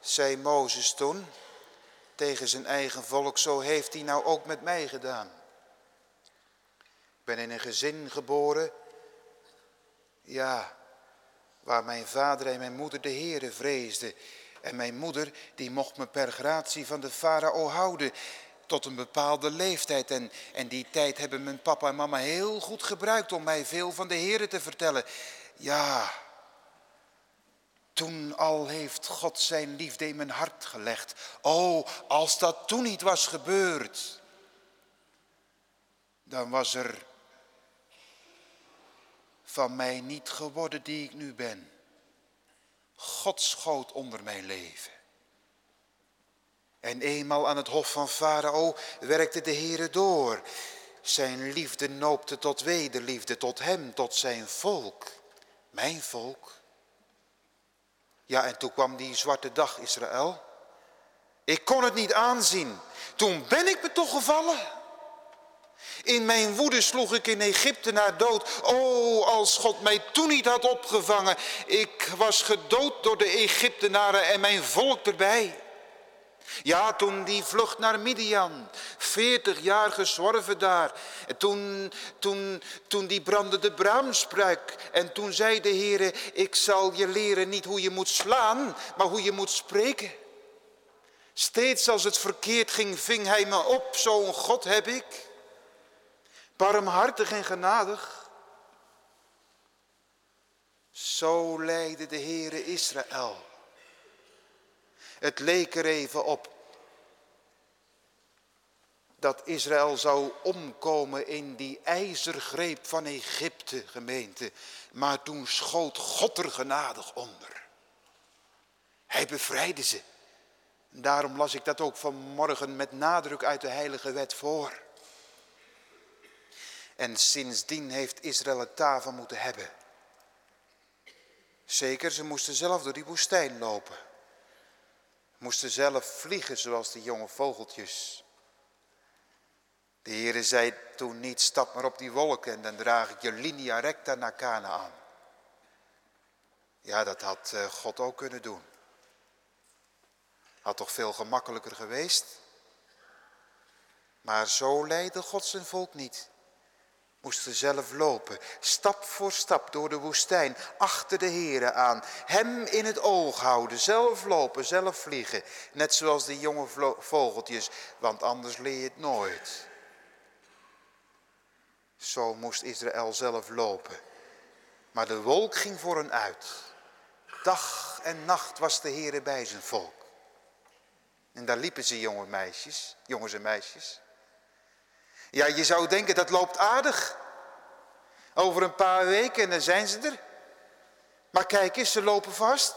zei Mozes toen tegen zijn eigen volk, zo heeft hij nou ook met mij gedaan. Ik ben in een gezin geboren, ja, waar mijn vader en mijn moeder de Heere vreesden. En mijn moeder, die mocht me per gratie van de farao houden tot een bepaalde leeftijd. En, en die tijd hebben mijn papa en mama heel goed gebruikt om mij veel van de Heere te vertellen. Ja, toen al heeft God zijn liefde in mijn hart gelegd. Oh, als dat toen niet was gebeurd, dan was er van mij niet geworden die ik nu ben. God schoot onder mijn leven. En eenmaal aan het hof van Farao werkte de Heere door. Zijn liefde noopte tot wederliefde, tot hem, tot zijn volk. Mijn volk. Ja, en toen kwam die zwarte dag, Israël. Ik kon het niet aanzien. Toen ben ik me toch gevallen. In mijn woede sloeg ik in Egypte naar dood. Oh, als God mij toen niet had opgevangen. Ik was gedood door de Egyptenaren en mijn volk erbij. Ja, toen die vlucht naar Midian, veertig jaar gezworven daar. En toen, toen, toen die brandde de braamspruik. En toen zei de Heer, ik zal je leren niet hoe je moet slaan, maar hoe je moet spreken. Steeds als het verkeerd ging, ving hij me op. Zo'n God heb ik. Barmhartig en genadig. Zo leidde de Heere Israël. Het leek er even op dat Israël zou omkomen in die ijzergreep van Egypte, gemeente. Maar toen schoot God er genadig onder. Hij bevrijdde ze. Daarom las ik dat ook vanmorgen met nadruk uit de heilige wet voor. En sindsdien heeft Israël het daarvan moeten hebben. Zeker, ze moesten zelf door die woestijn lopen. Moesten zelf vliegen zoals die jonge vogeltjes. De Heere zei toen niet, stap maar op die wolken en dan draag ik je linea recta naar Canaan. Ja, dat had eh, God ook kunnen doen. Had toch veel gemakkelijker geweest? Maar zo leidde God zijn volk niet. Moesten zelf lopen, stap voor stap door de woestijn, achter de heren aan. Hem in het oog houden, zelf lopen, zelf vliegen. Net zoals die jonge vogeltjes, want anders leer je het nooit. Zo moest Israël zelf lopen. Maar de wolk ging voor hen uit. Dag en nacht was de Heere bij zijn volk. En daar liepen ze jonge meisjes, jongens en meisjes. Ja, je zou denken dat loopt aardig. Over een paar weken en dan zijn ze er. Maar kijk eens, ze lopen vast.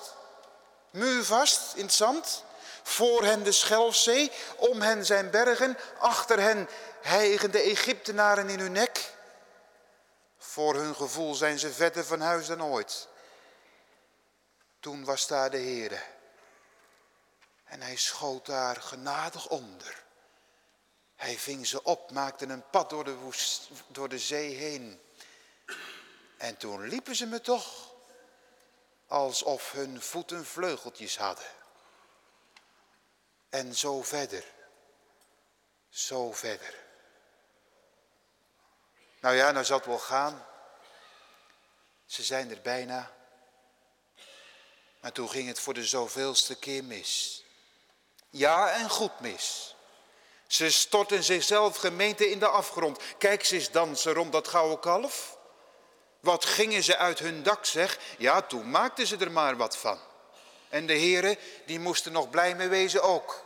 Muurvast in het zand. Voor hen de Schelfzee, om hen zijn bergen, achter hen hijgen de Egyptenaren in hun nek. Voor hun gevoel zijn ze verder van huis dan ooit. Toen was daar de Heere. En hij schoot daar genadig onder. Hij ving ze op, maakte een pad door de, woest, door de zee heen. En toen liepen ze me toch alsof hun voeten vleugeltjes hadden. En zo verder, zo verder. Nou ja, nou zal het wel gaan. Ze zijn er bijna. Maar toen ging het voor de zoveelste keer mis. Ja, en goed mis. Ze storten zichzelf gemeente in de afgrond. Kijk, ze eens dansen rond dat gouden kalf. Wat gingen ze uit hun dak, zeg. Ja, toen maakten ze er maar wat van. En de heren, die moesten nog blij mee wezen ook.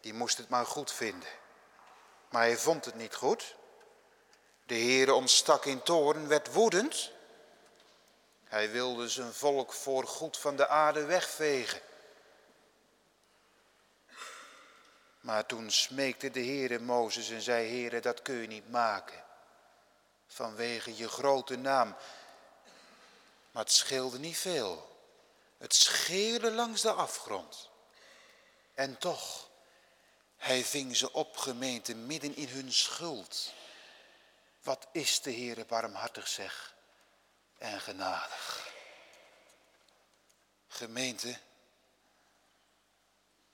Die moest het maar goed vinden. Maar hij vond het niet goed. De Heere ontstak in toren, werd woedend. Hij wilde zijn volk voor goed van de aarde wegvegen. Maar toen smeekte de Heere Mozes en zei, Heere, dat kun je niet maken. Vanwege je grote naam. Maar het scheelde niet veel. Het scheerde langs de afgrond. En toch, hij ving ze op gemeente midden in hun schuld. Wat is de Heere barmhartig zeg en genadig. Gemeente,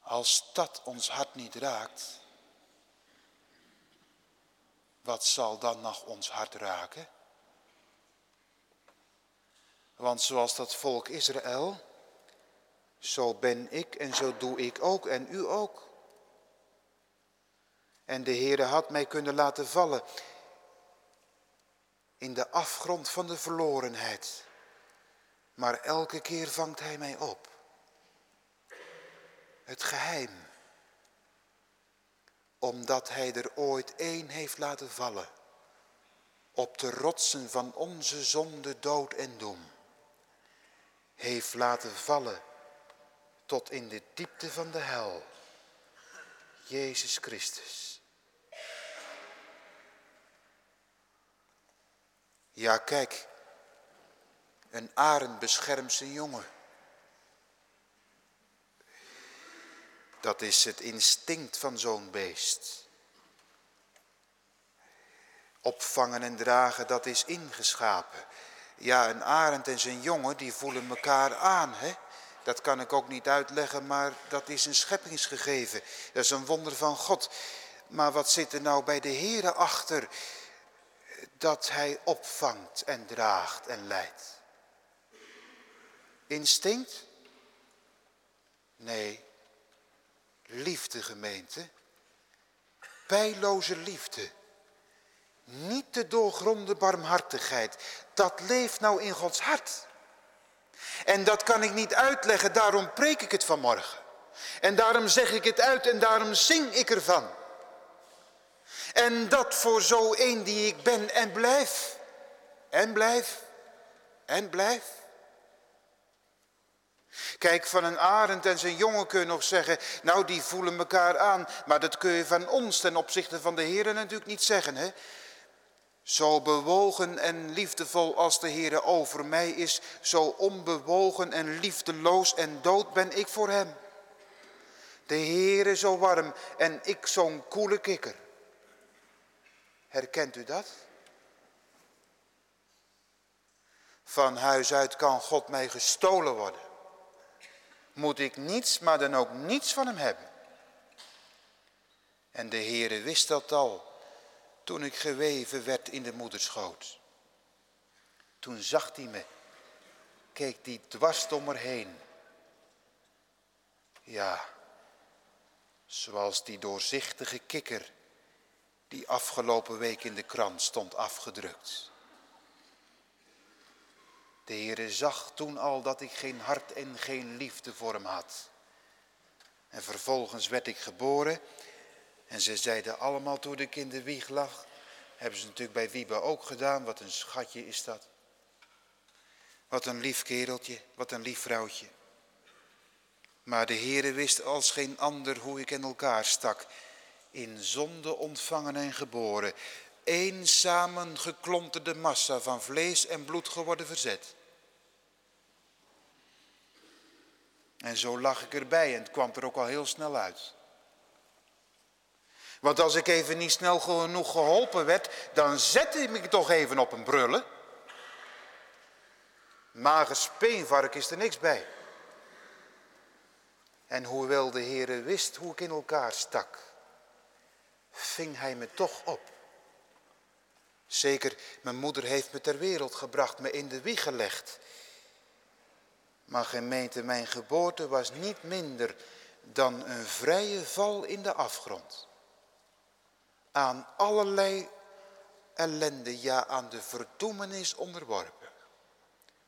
als dat ons hart niet raakt, wat zal dan nog ons hart raken? Want zoals dat volk Israël, zo ben ik en zo doe ik ook en u ook. En de Heere had mij kunnen laten vallen in de afgrond van de verlorenheid. Maar elke keer vangt hij mij op. Het geheim. Omdat hij er ooit één heeft laten vallen. Op de rotsen van onze zonde, dood en doem. Heeft laten vallen tot in de diepte van de hel. Jezus Christus. Ja, kijk, een arend beschermt zijn jongen. Dat is het instinct van zo'n beest. Opvangen en dragen, dat is ingeschapen. Ja, een arend en zijn jongen, die voelen elkaar aan, hè. Dat kan ik ook niet uitleggen, maar dat is een scheppingsgegeven. Dat is een wonder van God. Maar wat zit er nou bij de Here achter? dat hij opvangt en draagt en leidt. Instinct? Nee, liefde gemeente. Pijloze liefde. Niet de doorgronde barmhartigheid. Dat leeft nou in Gods hart. En dat kan ik niet uitleggen, daarom preek ik het vanmorgen. En daarom zeg ik het uit en daarom zing ik ervan. En dat voor zo een die ik ben en blijf. En blijf. En blijf. Kijk, van een arend en zijn jongen kun je nog zeggen, nou die voelen elkaar aan. Maar dat kun je van ons ten opzichte van de Heer natuurlijk niet zeggen. Hè? Zo bewogen en liefdevol als de Heer over mij is, zo onbewogen en liefdeloos en dood ben ik voor hem. De Heere zo warm en ik zo'n koele kikker. Herkent u dat? Van huis uit kan God mij gestolen worden. Moet ik niets, maar dan ook niets van hem hebben. En de Heere wist dat al toen ik geweven werd in de moederschoot. Toen zag hij me, keek die dwars om heen. Ja, zoals die doorzichtige kikker die afgelopen week in de krant stond afgedrukt. De Heere zag toen al dat ik geen hart en geen liefde voor hem had. En vervolgens werd ik geboren en ze zeiden allemaal toen ik in de wieg lag, hebben ze natuurlijk bij Wiebe ook gedaan, wat een schatje is dat. Wat een lief kereltje, wat een lief vrouwtje. Maar de Heere wist als geen ander hoe ik in elkaar stak. In zonde ontvangen en geboren. Eén samengeklonterde massa van vlees en bloed geworden verzet. En zo lag ik erbij en het kwam er ook al heel snel uit. Want als ik even niet snel genoeg geholpen werd, dan zette ik me toch even op een brullen. Mager speenvark is er niks bij. En hoewel de Heere wist hoe ik in elkaar stak, ving hij me toch op. Zeker, mijn moeder heeft me ter wereld gebracht, me in de wieg gelegd. Maar gemeente, mijn geboorte was niet minder dan een vrije val in de afgrond. Aan allerlei ellende, ja aan de verdoemenis onderworpen.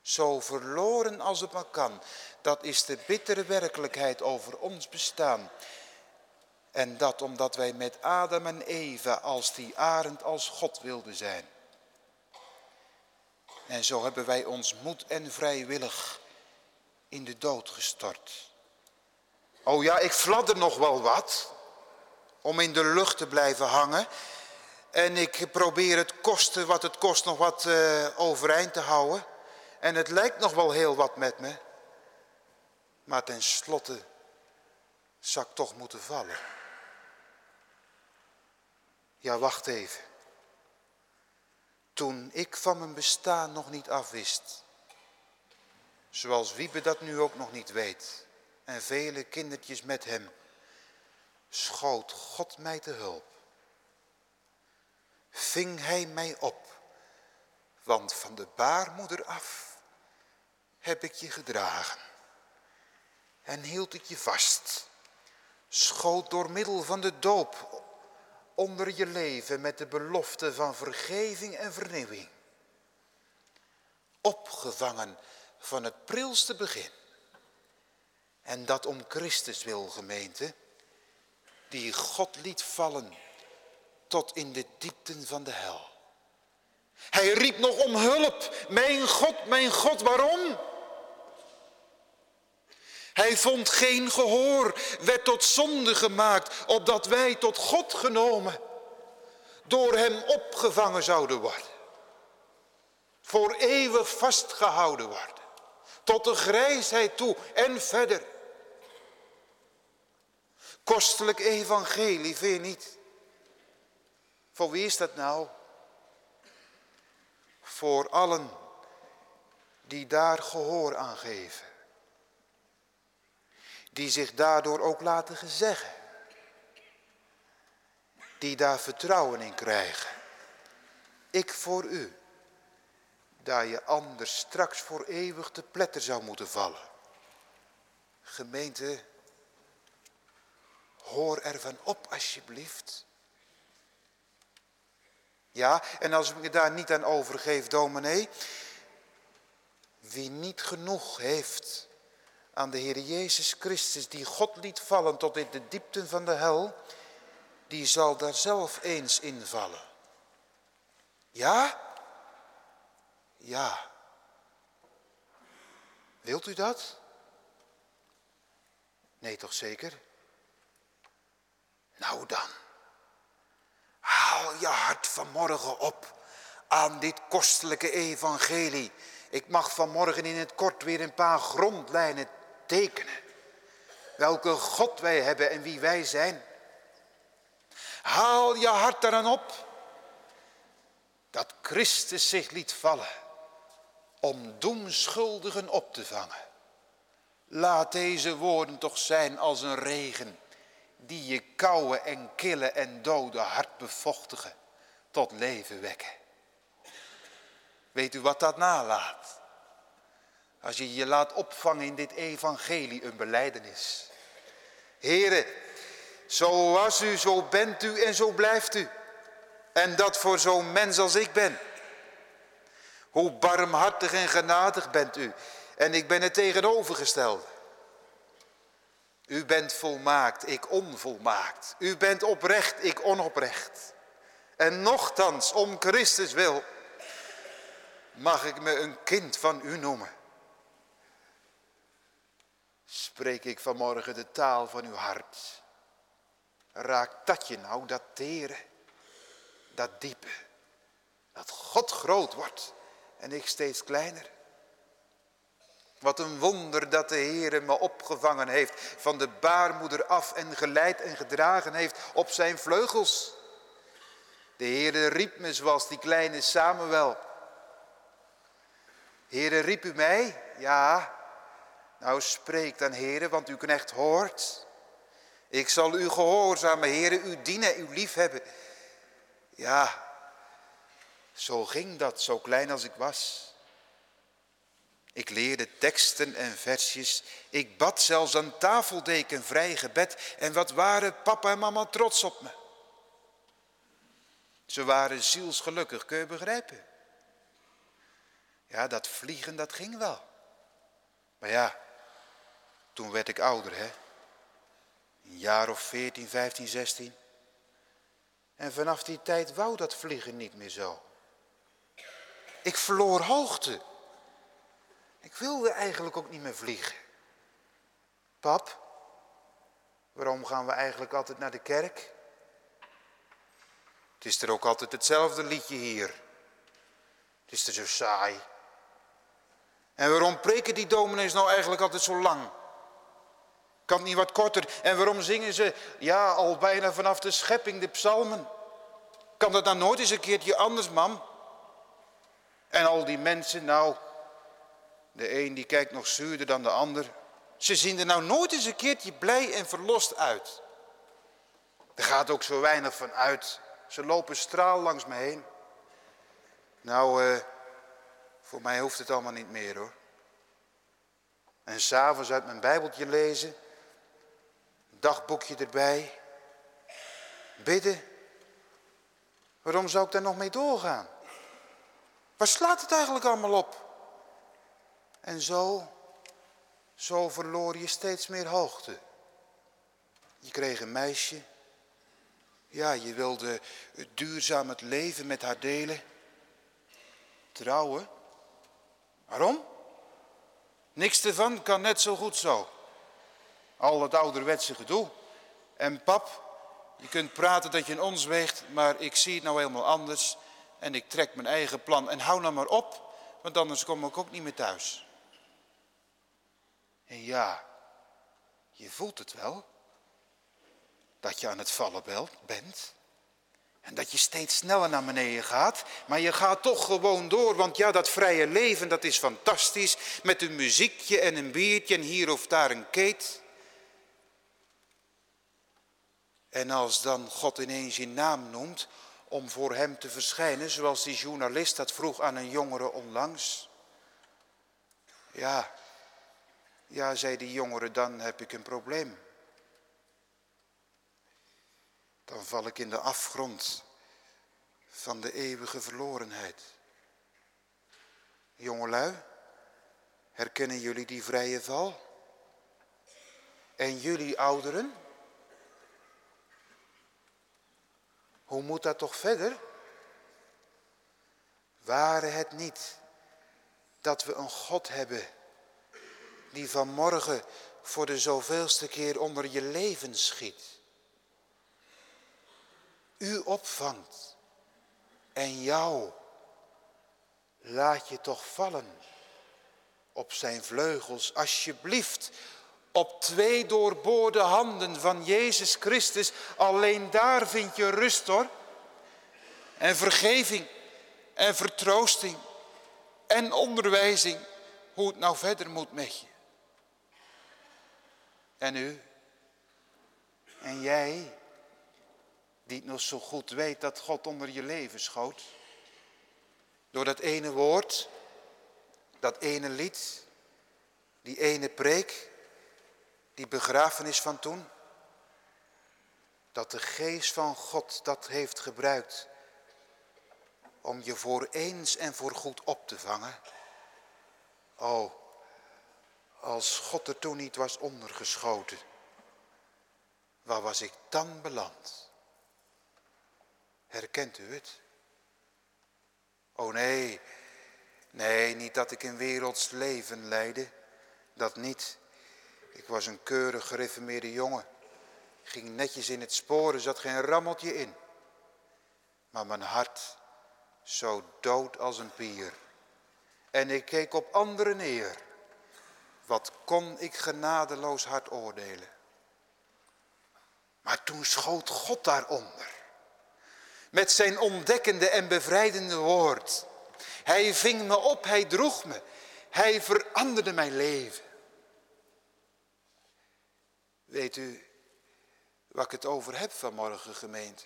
Zo verloren als het maar kan. Dat is de bittere werkelijkheid over ons bestaan. En dat omdat wij met Adam en Eva als die arend als God wilden zijn. En zo hebben wij ons moed en vrijwillig in de dood gestort. Oh ja, ik fladder nog wel wat om in de lucht te blijven hangen. En ik probeer het kosten wat het kost nog wat uh, overeind te houden. En het lijkt nog wel heel wat met me. Maar tenslotte zou ik toch moeten vallen. Ja, wacht even. Toen ik van mijn bestaan nog niet afwist. Zoals Wiebe dat nu ook nog niet weet. En vele kindertjes met hem. Schoot God mij te hulp. Ving hij mij op. Want van de baarmoeder af heb ik je gedragen en hield ik je vast. Schoot door middel van de doop onder je leven met de belofte van vergeving en vernieuwing. Opgevangen van het prilste begin. En dat om Christus wil, gemeente, die God liet vallen tot in de diepten van de hel. Hij riep nog om hulp. Mijn God, mijn God, waarom? Hij vond geen gehoor, werd tot zonde gemaakt, opdat wij tot God genomen, door hem opgevangen zouden worden. Voor eeuwig vastgehouden worden, tot de grijsheid toe en verder. Kostelijk evangelie, vind je niet? Voor wie is dat nou? Voor allen die daar gehoor aan geven die zich daardoor ook laten gezeggen. Die daar vertrouwen in krijgen. Ik voor u, daar je anders straks voor eeuwig te pletter zou moeten vallen. Gemeente, hoor ervan op alsjeblieft. Ja, en als ik me daar niet aan overgeef, dominee, wie niet genoeg heeft aan de Heer Jezus Christus, die God liet vallen tot in de diepten van de hel, die zal daar zelf eens invallen. Ja? Ja. Wilt u dat? Nee, toch zeker? Nou dan, haal je hart vanmorgen op aan dit kostelijke evangelie. Ik mag vanmorgen in het kort weer een paar grondlijnen tekenen. Welke God wij hebben en wie wij zijn. Haal je hart eraan op dat Christus zich liet vallen om doemschuldigen op te vangen. Laat deze woorden toch zijn als een regen die je koude en kille en dode hart bevochtigen, tot leven wekken. Weet u wat dat nalaat? Als je je laat opvangen in dit evangelie, een beleidenis. Heren, zo was u, zo bent u en zo blijft u. En dat voor zo'n mens als ik ben. Hoe barmhartig en genadig bent u. En ik ben het tegenovergestelde. U bent volmaakt, ik onvolmaakt. U bent oprecht, ik onoprecht. En nochtans, om Christus wil, mag ik me een kind van u noemen. Spreek ik vanmorgen de taal van uw hart. Raakt dat je nou, dat tere, dat diepe, dat God groot wordt en ik steeds kleiner. Wat een wonder dat de Heer me opgevangen heeft van de baarmoeder af en geleid en gedragen heeft op zijn vleugels. De Heer riep me zoals die kleine Samuel. Heere, riep u mij? Ja. Nou, spreek dan, Heere, want uw knecht hoort. Ik zal u gehoorzamen, Heere, u dienen, u liefhebben. Ja, zo ging dat, zo klein als ik was. Ik leerde teksten en versjes. Ik bad zelfs aan tafeldeken vrij gebed. En wat waren papa en mama trots op me. Ze waren zielsgelukkig, kun je begrijpen? Ja, dat vliegen, dat ging wel. Maar ja, toen werd ik ouder, hè. Een jaar of 14, 15, 16. En vanaf die tijd wou dat vliegen niet meer zo. Ik verloor hoogte. Ik wilde eigenlijk ook niet meer vliegen. Pap, waarom gaan we eigenlijk altijd naar de kerk? Het is er ook altijd hetzelfde liedje hier. Het is er zo saai. En waarom preken die dominees nou eigenlijk altijd zo lang? Kan het niet wat korter? En waarom zingen ze, ja, al bijna vanaf de schepping de psalmen? Kan dat dan nooit eens een keertje anders, mam? En al die mensen, nou, de een die kijkt nog zuurder dan de ander. Ze zien er nou nooit eens een keertje blij en verlost uit. Er gaat ook zo weinig van uit. Ze lopen straal langs me heen. Nou, eh, voor mij hoeft het allemaal niet meer hoor. En s'avonds uit mijn bijbeltje lezen. Dagboekje erbij. Bidden. Waarom zou ik daar nog mee doorgaan? Waar slaat het eigenlijk allemaal op? En zo, zo verloor je steeds meer hoogte. Je kreeg een meisje. Ja, je wilde duurzaam het leven met haar delen. Trouwen. Waarom? Niks ervan kan net zo goed zo. Al het ouderwetse gedoe. En pap, je kunt praten dat je in ons weegt, maar ik zie het nou helemaal anders. En ik trek mijn eigen plan. En hou nou maar op, want anders kom ik ook niet meer thuis. En ja, je voelt het wel. Dat je aan het vallen bent. En dat je steeds sneller naar beneden gaat. Maar je gaat toch gewoon door. Want ja, dat vrije leven, dat is fantastisch. Met een muziekje en een biertje en hier of daar een keet. En als dan God ineens je naam noemt om voor hem te verschijnen, zoals die journalist dat vroeg aan een jongere onlangs. Ja, ja, zei die jongere, dan heb ik een probleem. Dan val ik in de afgrond van de eeuwige verlorenheid. Jongelui, herkennen jullie die vrije val? En jullie ouderen? Hoe moet dat toch verder? Ware het niet dat we een God hebben die vanmorgen voor de zoveelste keer onder je leven schiet. U opvangt en jou laat je toch vallen op zijn vleugels, alsjeblieft, op twee doorboorde handen van Jezus Christus. Alleen daar vind je rust hoor. En vergeving en vertroosting en onderwijzing hoe het nou verder moet met je. En u? En jij, die het nog zo goed weet dat God onder je leven schoot. Door dat ene woord, dat ene lied, die ene preek, die begrafenis van toen. Dat de geest van God dat heeft gebruikt om je voor eens en voor goed op te vangen. Oh, als God er toen niet was ondergeschoten, waar was ik dan beland? Herkent u het? Oh nee, nee, niet dat ik een werelds leven leidde, dat niet. Ik was een keurig gereformeerde jongen, ging netjes in het spoor, er zat geen rammeltje in. Maar mijn hart zo dood als een pier. En ik keek op anderen neer. Wat kon ik genadeloos hard oordelen. Maar toen schoot God daaronder. Met zijn ontdekkende en bevrijdende woord. Hij ving me op, hij droeg me. Hij veranderde mijn leven. Weet u waar ik het over heb vanmorgen gemeente?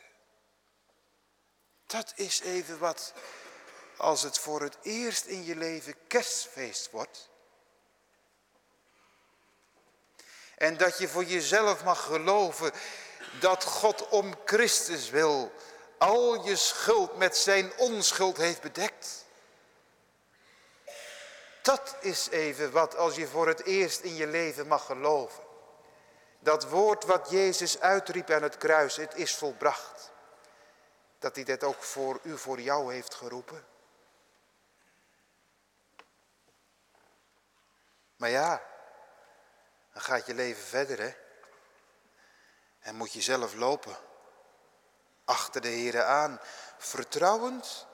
Dat is even wat als het voor het eerst in je leven kerstfeest wordt. En dat je voor jezelf mag geloven dat God om Christus wil al je schuld met zijn onschuld heeft bedekt. Dat is even wat als je voor het eerst in je leven mag geloven. Dat woord wat Jezus uitriep aan het kruis, het is volbracht. Dat hij dit ook voor u, voor jou heeft geroepen. Maar ja, dan gaat je leven verder hè. En moet je zelf lopen. Achter de Here aan, vertrouwend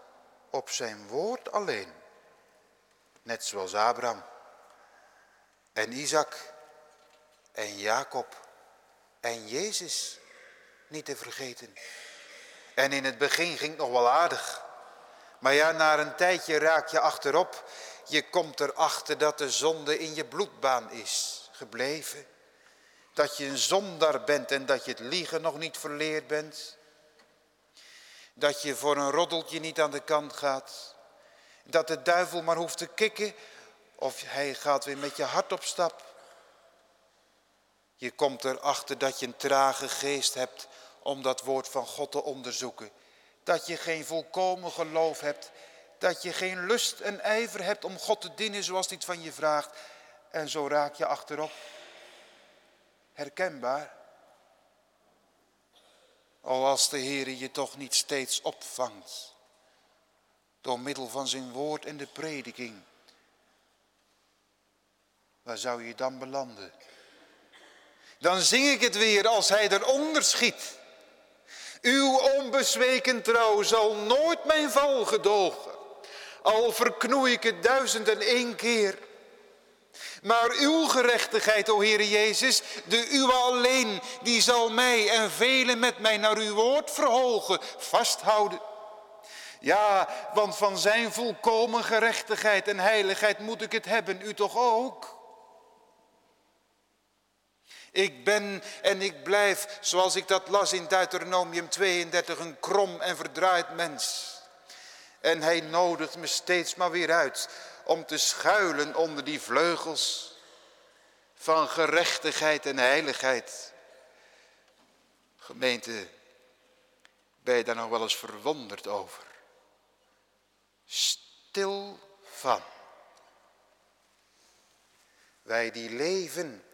op zijn woord alleen. Net zoals Abraham en Isaac en Jacob en Jezus niet te vergeten. En in het begin ging het nog wel aardig. Maar ja, na een tijdje raak je achterop. Je komt erachter dat de zonde in je bloedbaan is gebleven. Dat je een zondaar bent en dat je het liegen nog niet verleerd bent. Dat je voor een roddeltje niet aan de kant gaat. Dat de duivel maar hoeft te kikken of hij gaat weer met je hart op stap. Je komt erachter dat je een trage geest hebt om dat woord van God te onderzoeken. Dat je geen volkomen geloof hebt. Dat je geen lust en ijver hebt om God te dienen zoals hij het van je vraagt. En zo raak je achterop. Herkenbaar. O als de Heer je toch niet steeds opvangt. Door middel van zijn woord en de prediking. Waar zou je dan belanden? Dan zing ik het weer als hij eronder schiet. Uw onbezweken trouw zal nooit mijn val gedogen. Al verknoei ik het duizend en één keer. Maar uw gerechtigheid, o Heer Jezus, de uwe alleen, die zal mij en velen met mij naar uw woord verhogen, vasthouden. Ja, want van zijn volkomen gerechtigheid en heiligheid moet ik het hebben, u toch ook? Ik ben en ik blijf, zoals ik dat las in Deuteronomium 32, een krom en verdraaid mens. En hij nodigt me steeds maar weer uit om te schuilen onder die vleugels van gerechtigheid en heiligheid. Gemeente, ben je daar nog wel eens verwonderd over? Stil van. Wij die leven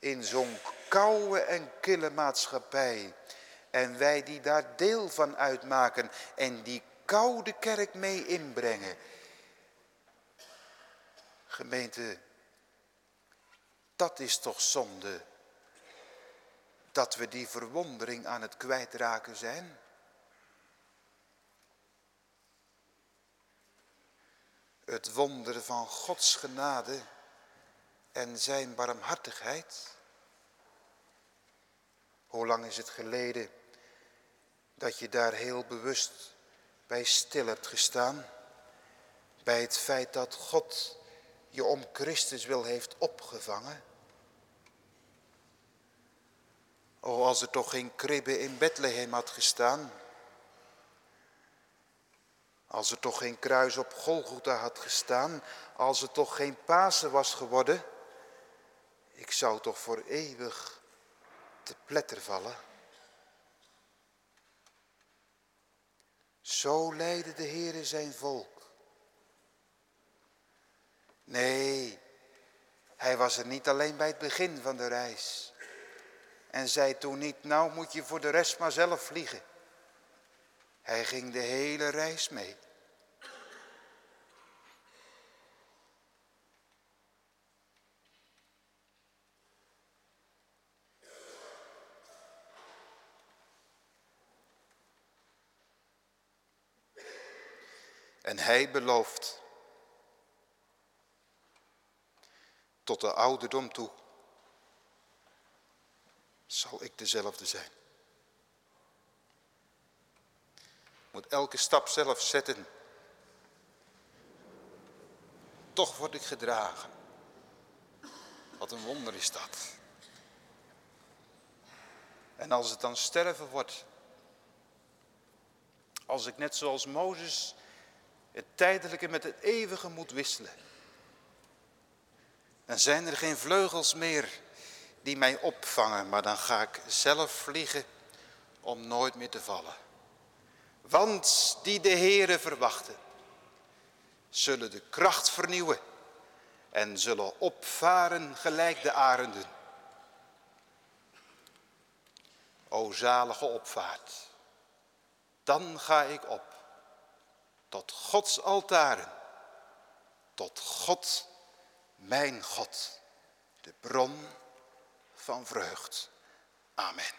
in zo'n koude en kille maatschappij. En wij die daar deel van uitmaken en die koude kerk mee inbrengen. Gemeente, dat is toch zonde dat we die verwondering aan het kwijtraken zijn. Het wonder van Gods genade en zijn barmhartigheid. Hoe lang is het geleden dat je daar heel bewust bij stil hebt gestaan? Bij het feit dat God je om Christus wil heeft opgevangen? Oh, als er toch geen kribbe in Bethlehem had gestaan. Als er toch geen kruis op Golgotha had gestaan. Als er toch geen Pasen was geworden. Ik zou toch voor eeuwig te pletter vallen. Zo leidde de Heere zijn volk. Nee, hij was er niet alleen bij het begin van de reis. En zei toen niet, nou moet je voor de rest maar zelf vliegen. Hij ging de hele reis mee. En hij belooft tot de ouderdom toe zal ik dezelfde zijn. Moet elke stap zelf zetten. Toch word ik gedragen. Wat een wonder is dat. En als het dan sterven wordt. Als ik net zoals Mozes het tijdelijke met het eeuwige moet wisselen. Dan zijn er geen vleugels meer die mij opvangen, maar dan ga ik zelf vliegen om nooit meer te vallen. Want die de Heere verwachten, zullen de kracht vernieuwen en zullen opvaren gelijk de arenden. O zalige opvaart, dan ga ik op tot Gods altaren, tot God, mijn God, de bron van vreugd. Amen.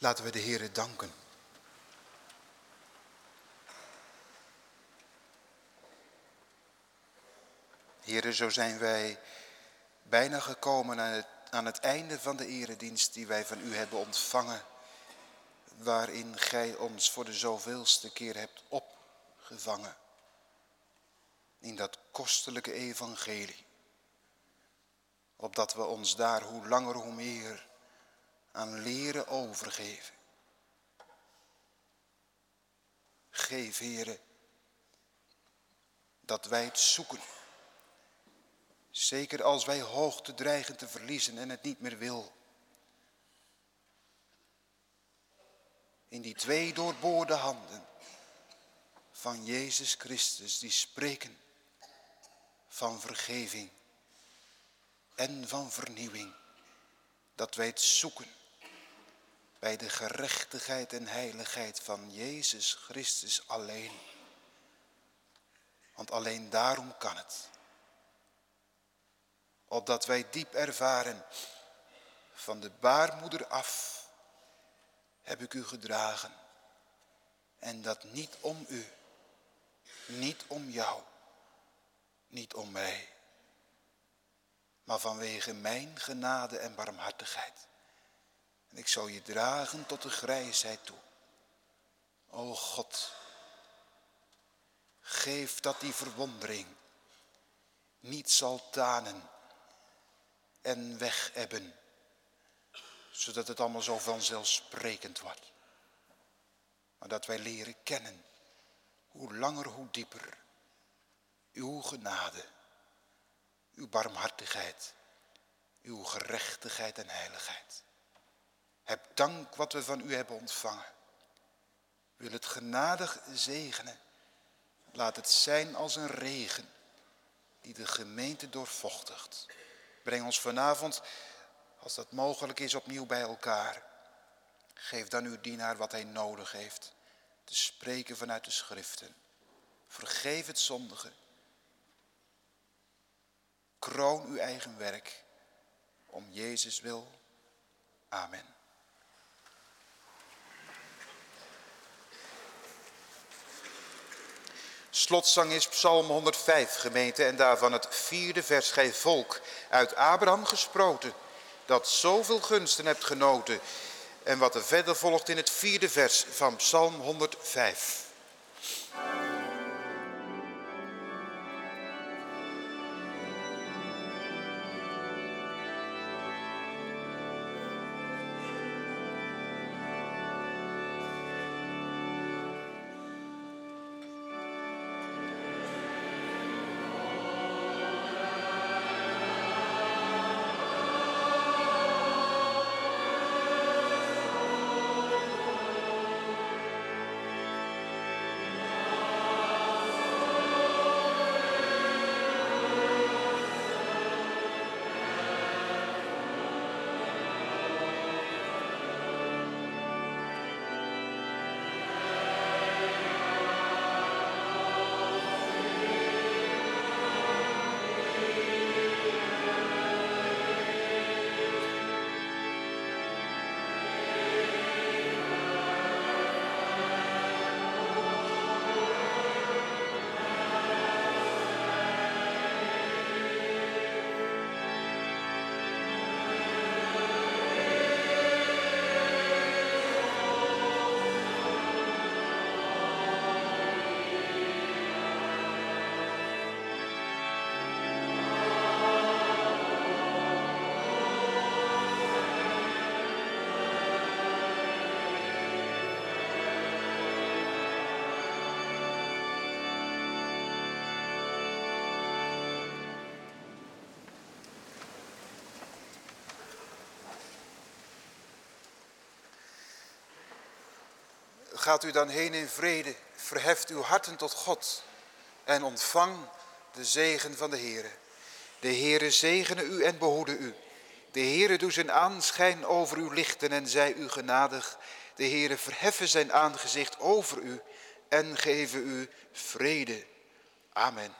Laten we de Heere danken. Heren, zo zijn wij bijna gekomen aan het, aan het einde van de eredienst die wij van u hebben ontvangen. Waarin gij ons voor de zoveelste keer hebt opgevangen. In dat kostelijke evangelie. Opdat we ons daar hoe langer hoe meer aan leren overgeven. Geef, heren, dat wij het zoeken. Zeker als wij hoogte dreigen te verliezen en het niet meer wil. In die twee doorboorde handen van Jezus Christus die spreken van vergeving en van vernieuwing. Dat wij het zoeken bij de gerechtigheid en heiligheid van Jezus Christus alleen. Want alleen daarom kan het. Opdat wij diep ervaren, van de baarmoeder af heb ik u gedragen. En dat niet om u, niet om jou, niet om mij, maar vanwege mijn genade en barmhartigheid. En ik zal je dragen tot de grijsheid toe. O God, geef dat die verwondering niet zal tanen en wegebben, zodat het allemaal zo vanzelfsprekend wordt. Maar dat wij leren kennen, hoe langer hoe dieper, uw genade, uw barmhartigheid, uw gerechtigheid en heiligheid. Heb dank wat we van u hebben ontvangen. Wil het genadig zegenen. Laat het zijn als een regen die de gemeente doorvochtigt. Breng ons vanavond, als dat mogelijk is, opnieuw bij elkaar. Geef dan uw dienaar wat hij nodig heeft. Te spreken vanuit de schriften. Vergeef het zondige. Kroon uw eigen werk. Om Jezus wil. Amen. Slotzang is Psalm 105 gemeente en daarvan het vierde vers. Gij volk uit Abraham gesproten, dat zoveel gunsten hebt genoten. En wat er verder volgt in het vierde vers van Psalm 105. Gaat u dan heen in vrede, verheft uw harten tot God en ontvang de zegen van de Heere. De Heere zegene u en behoede u. De Heere doe zijn aanschijn over u lichten en zij u genadig. De Heere verheffen zijn aangezicht over u en geven u vrede. Amen.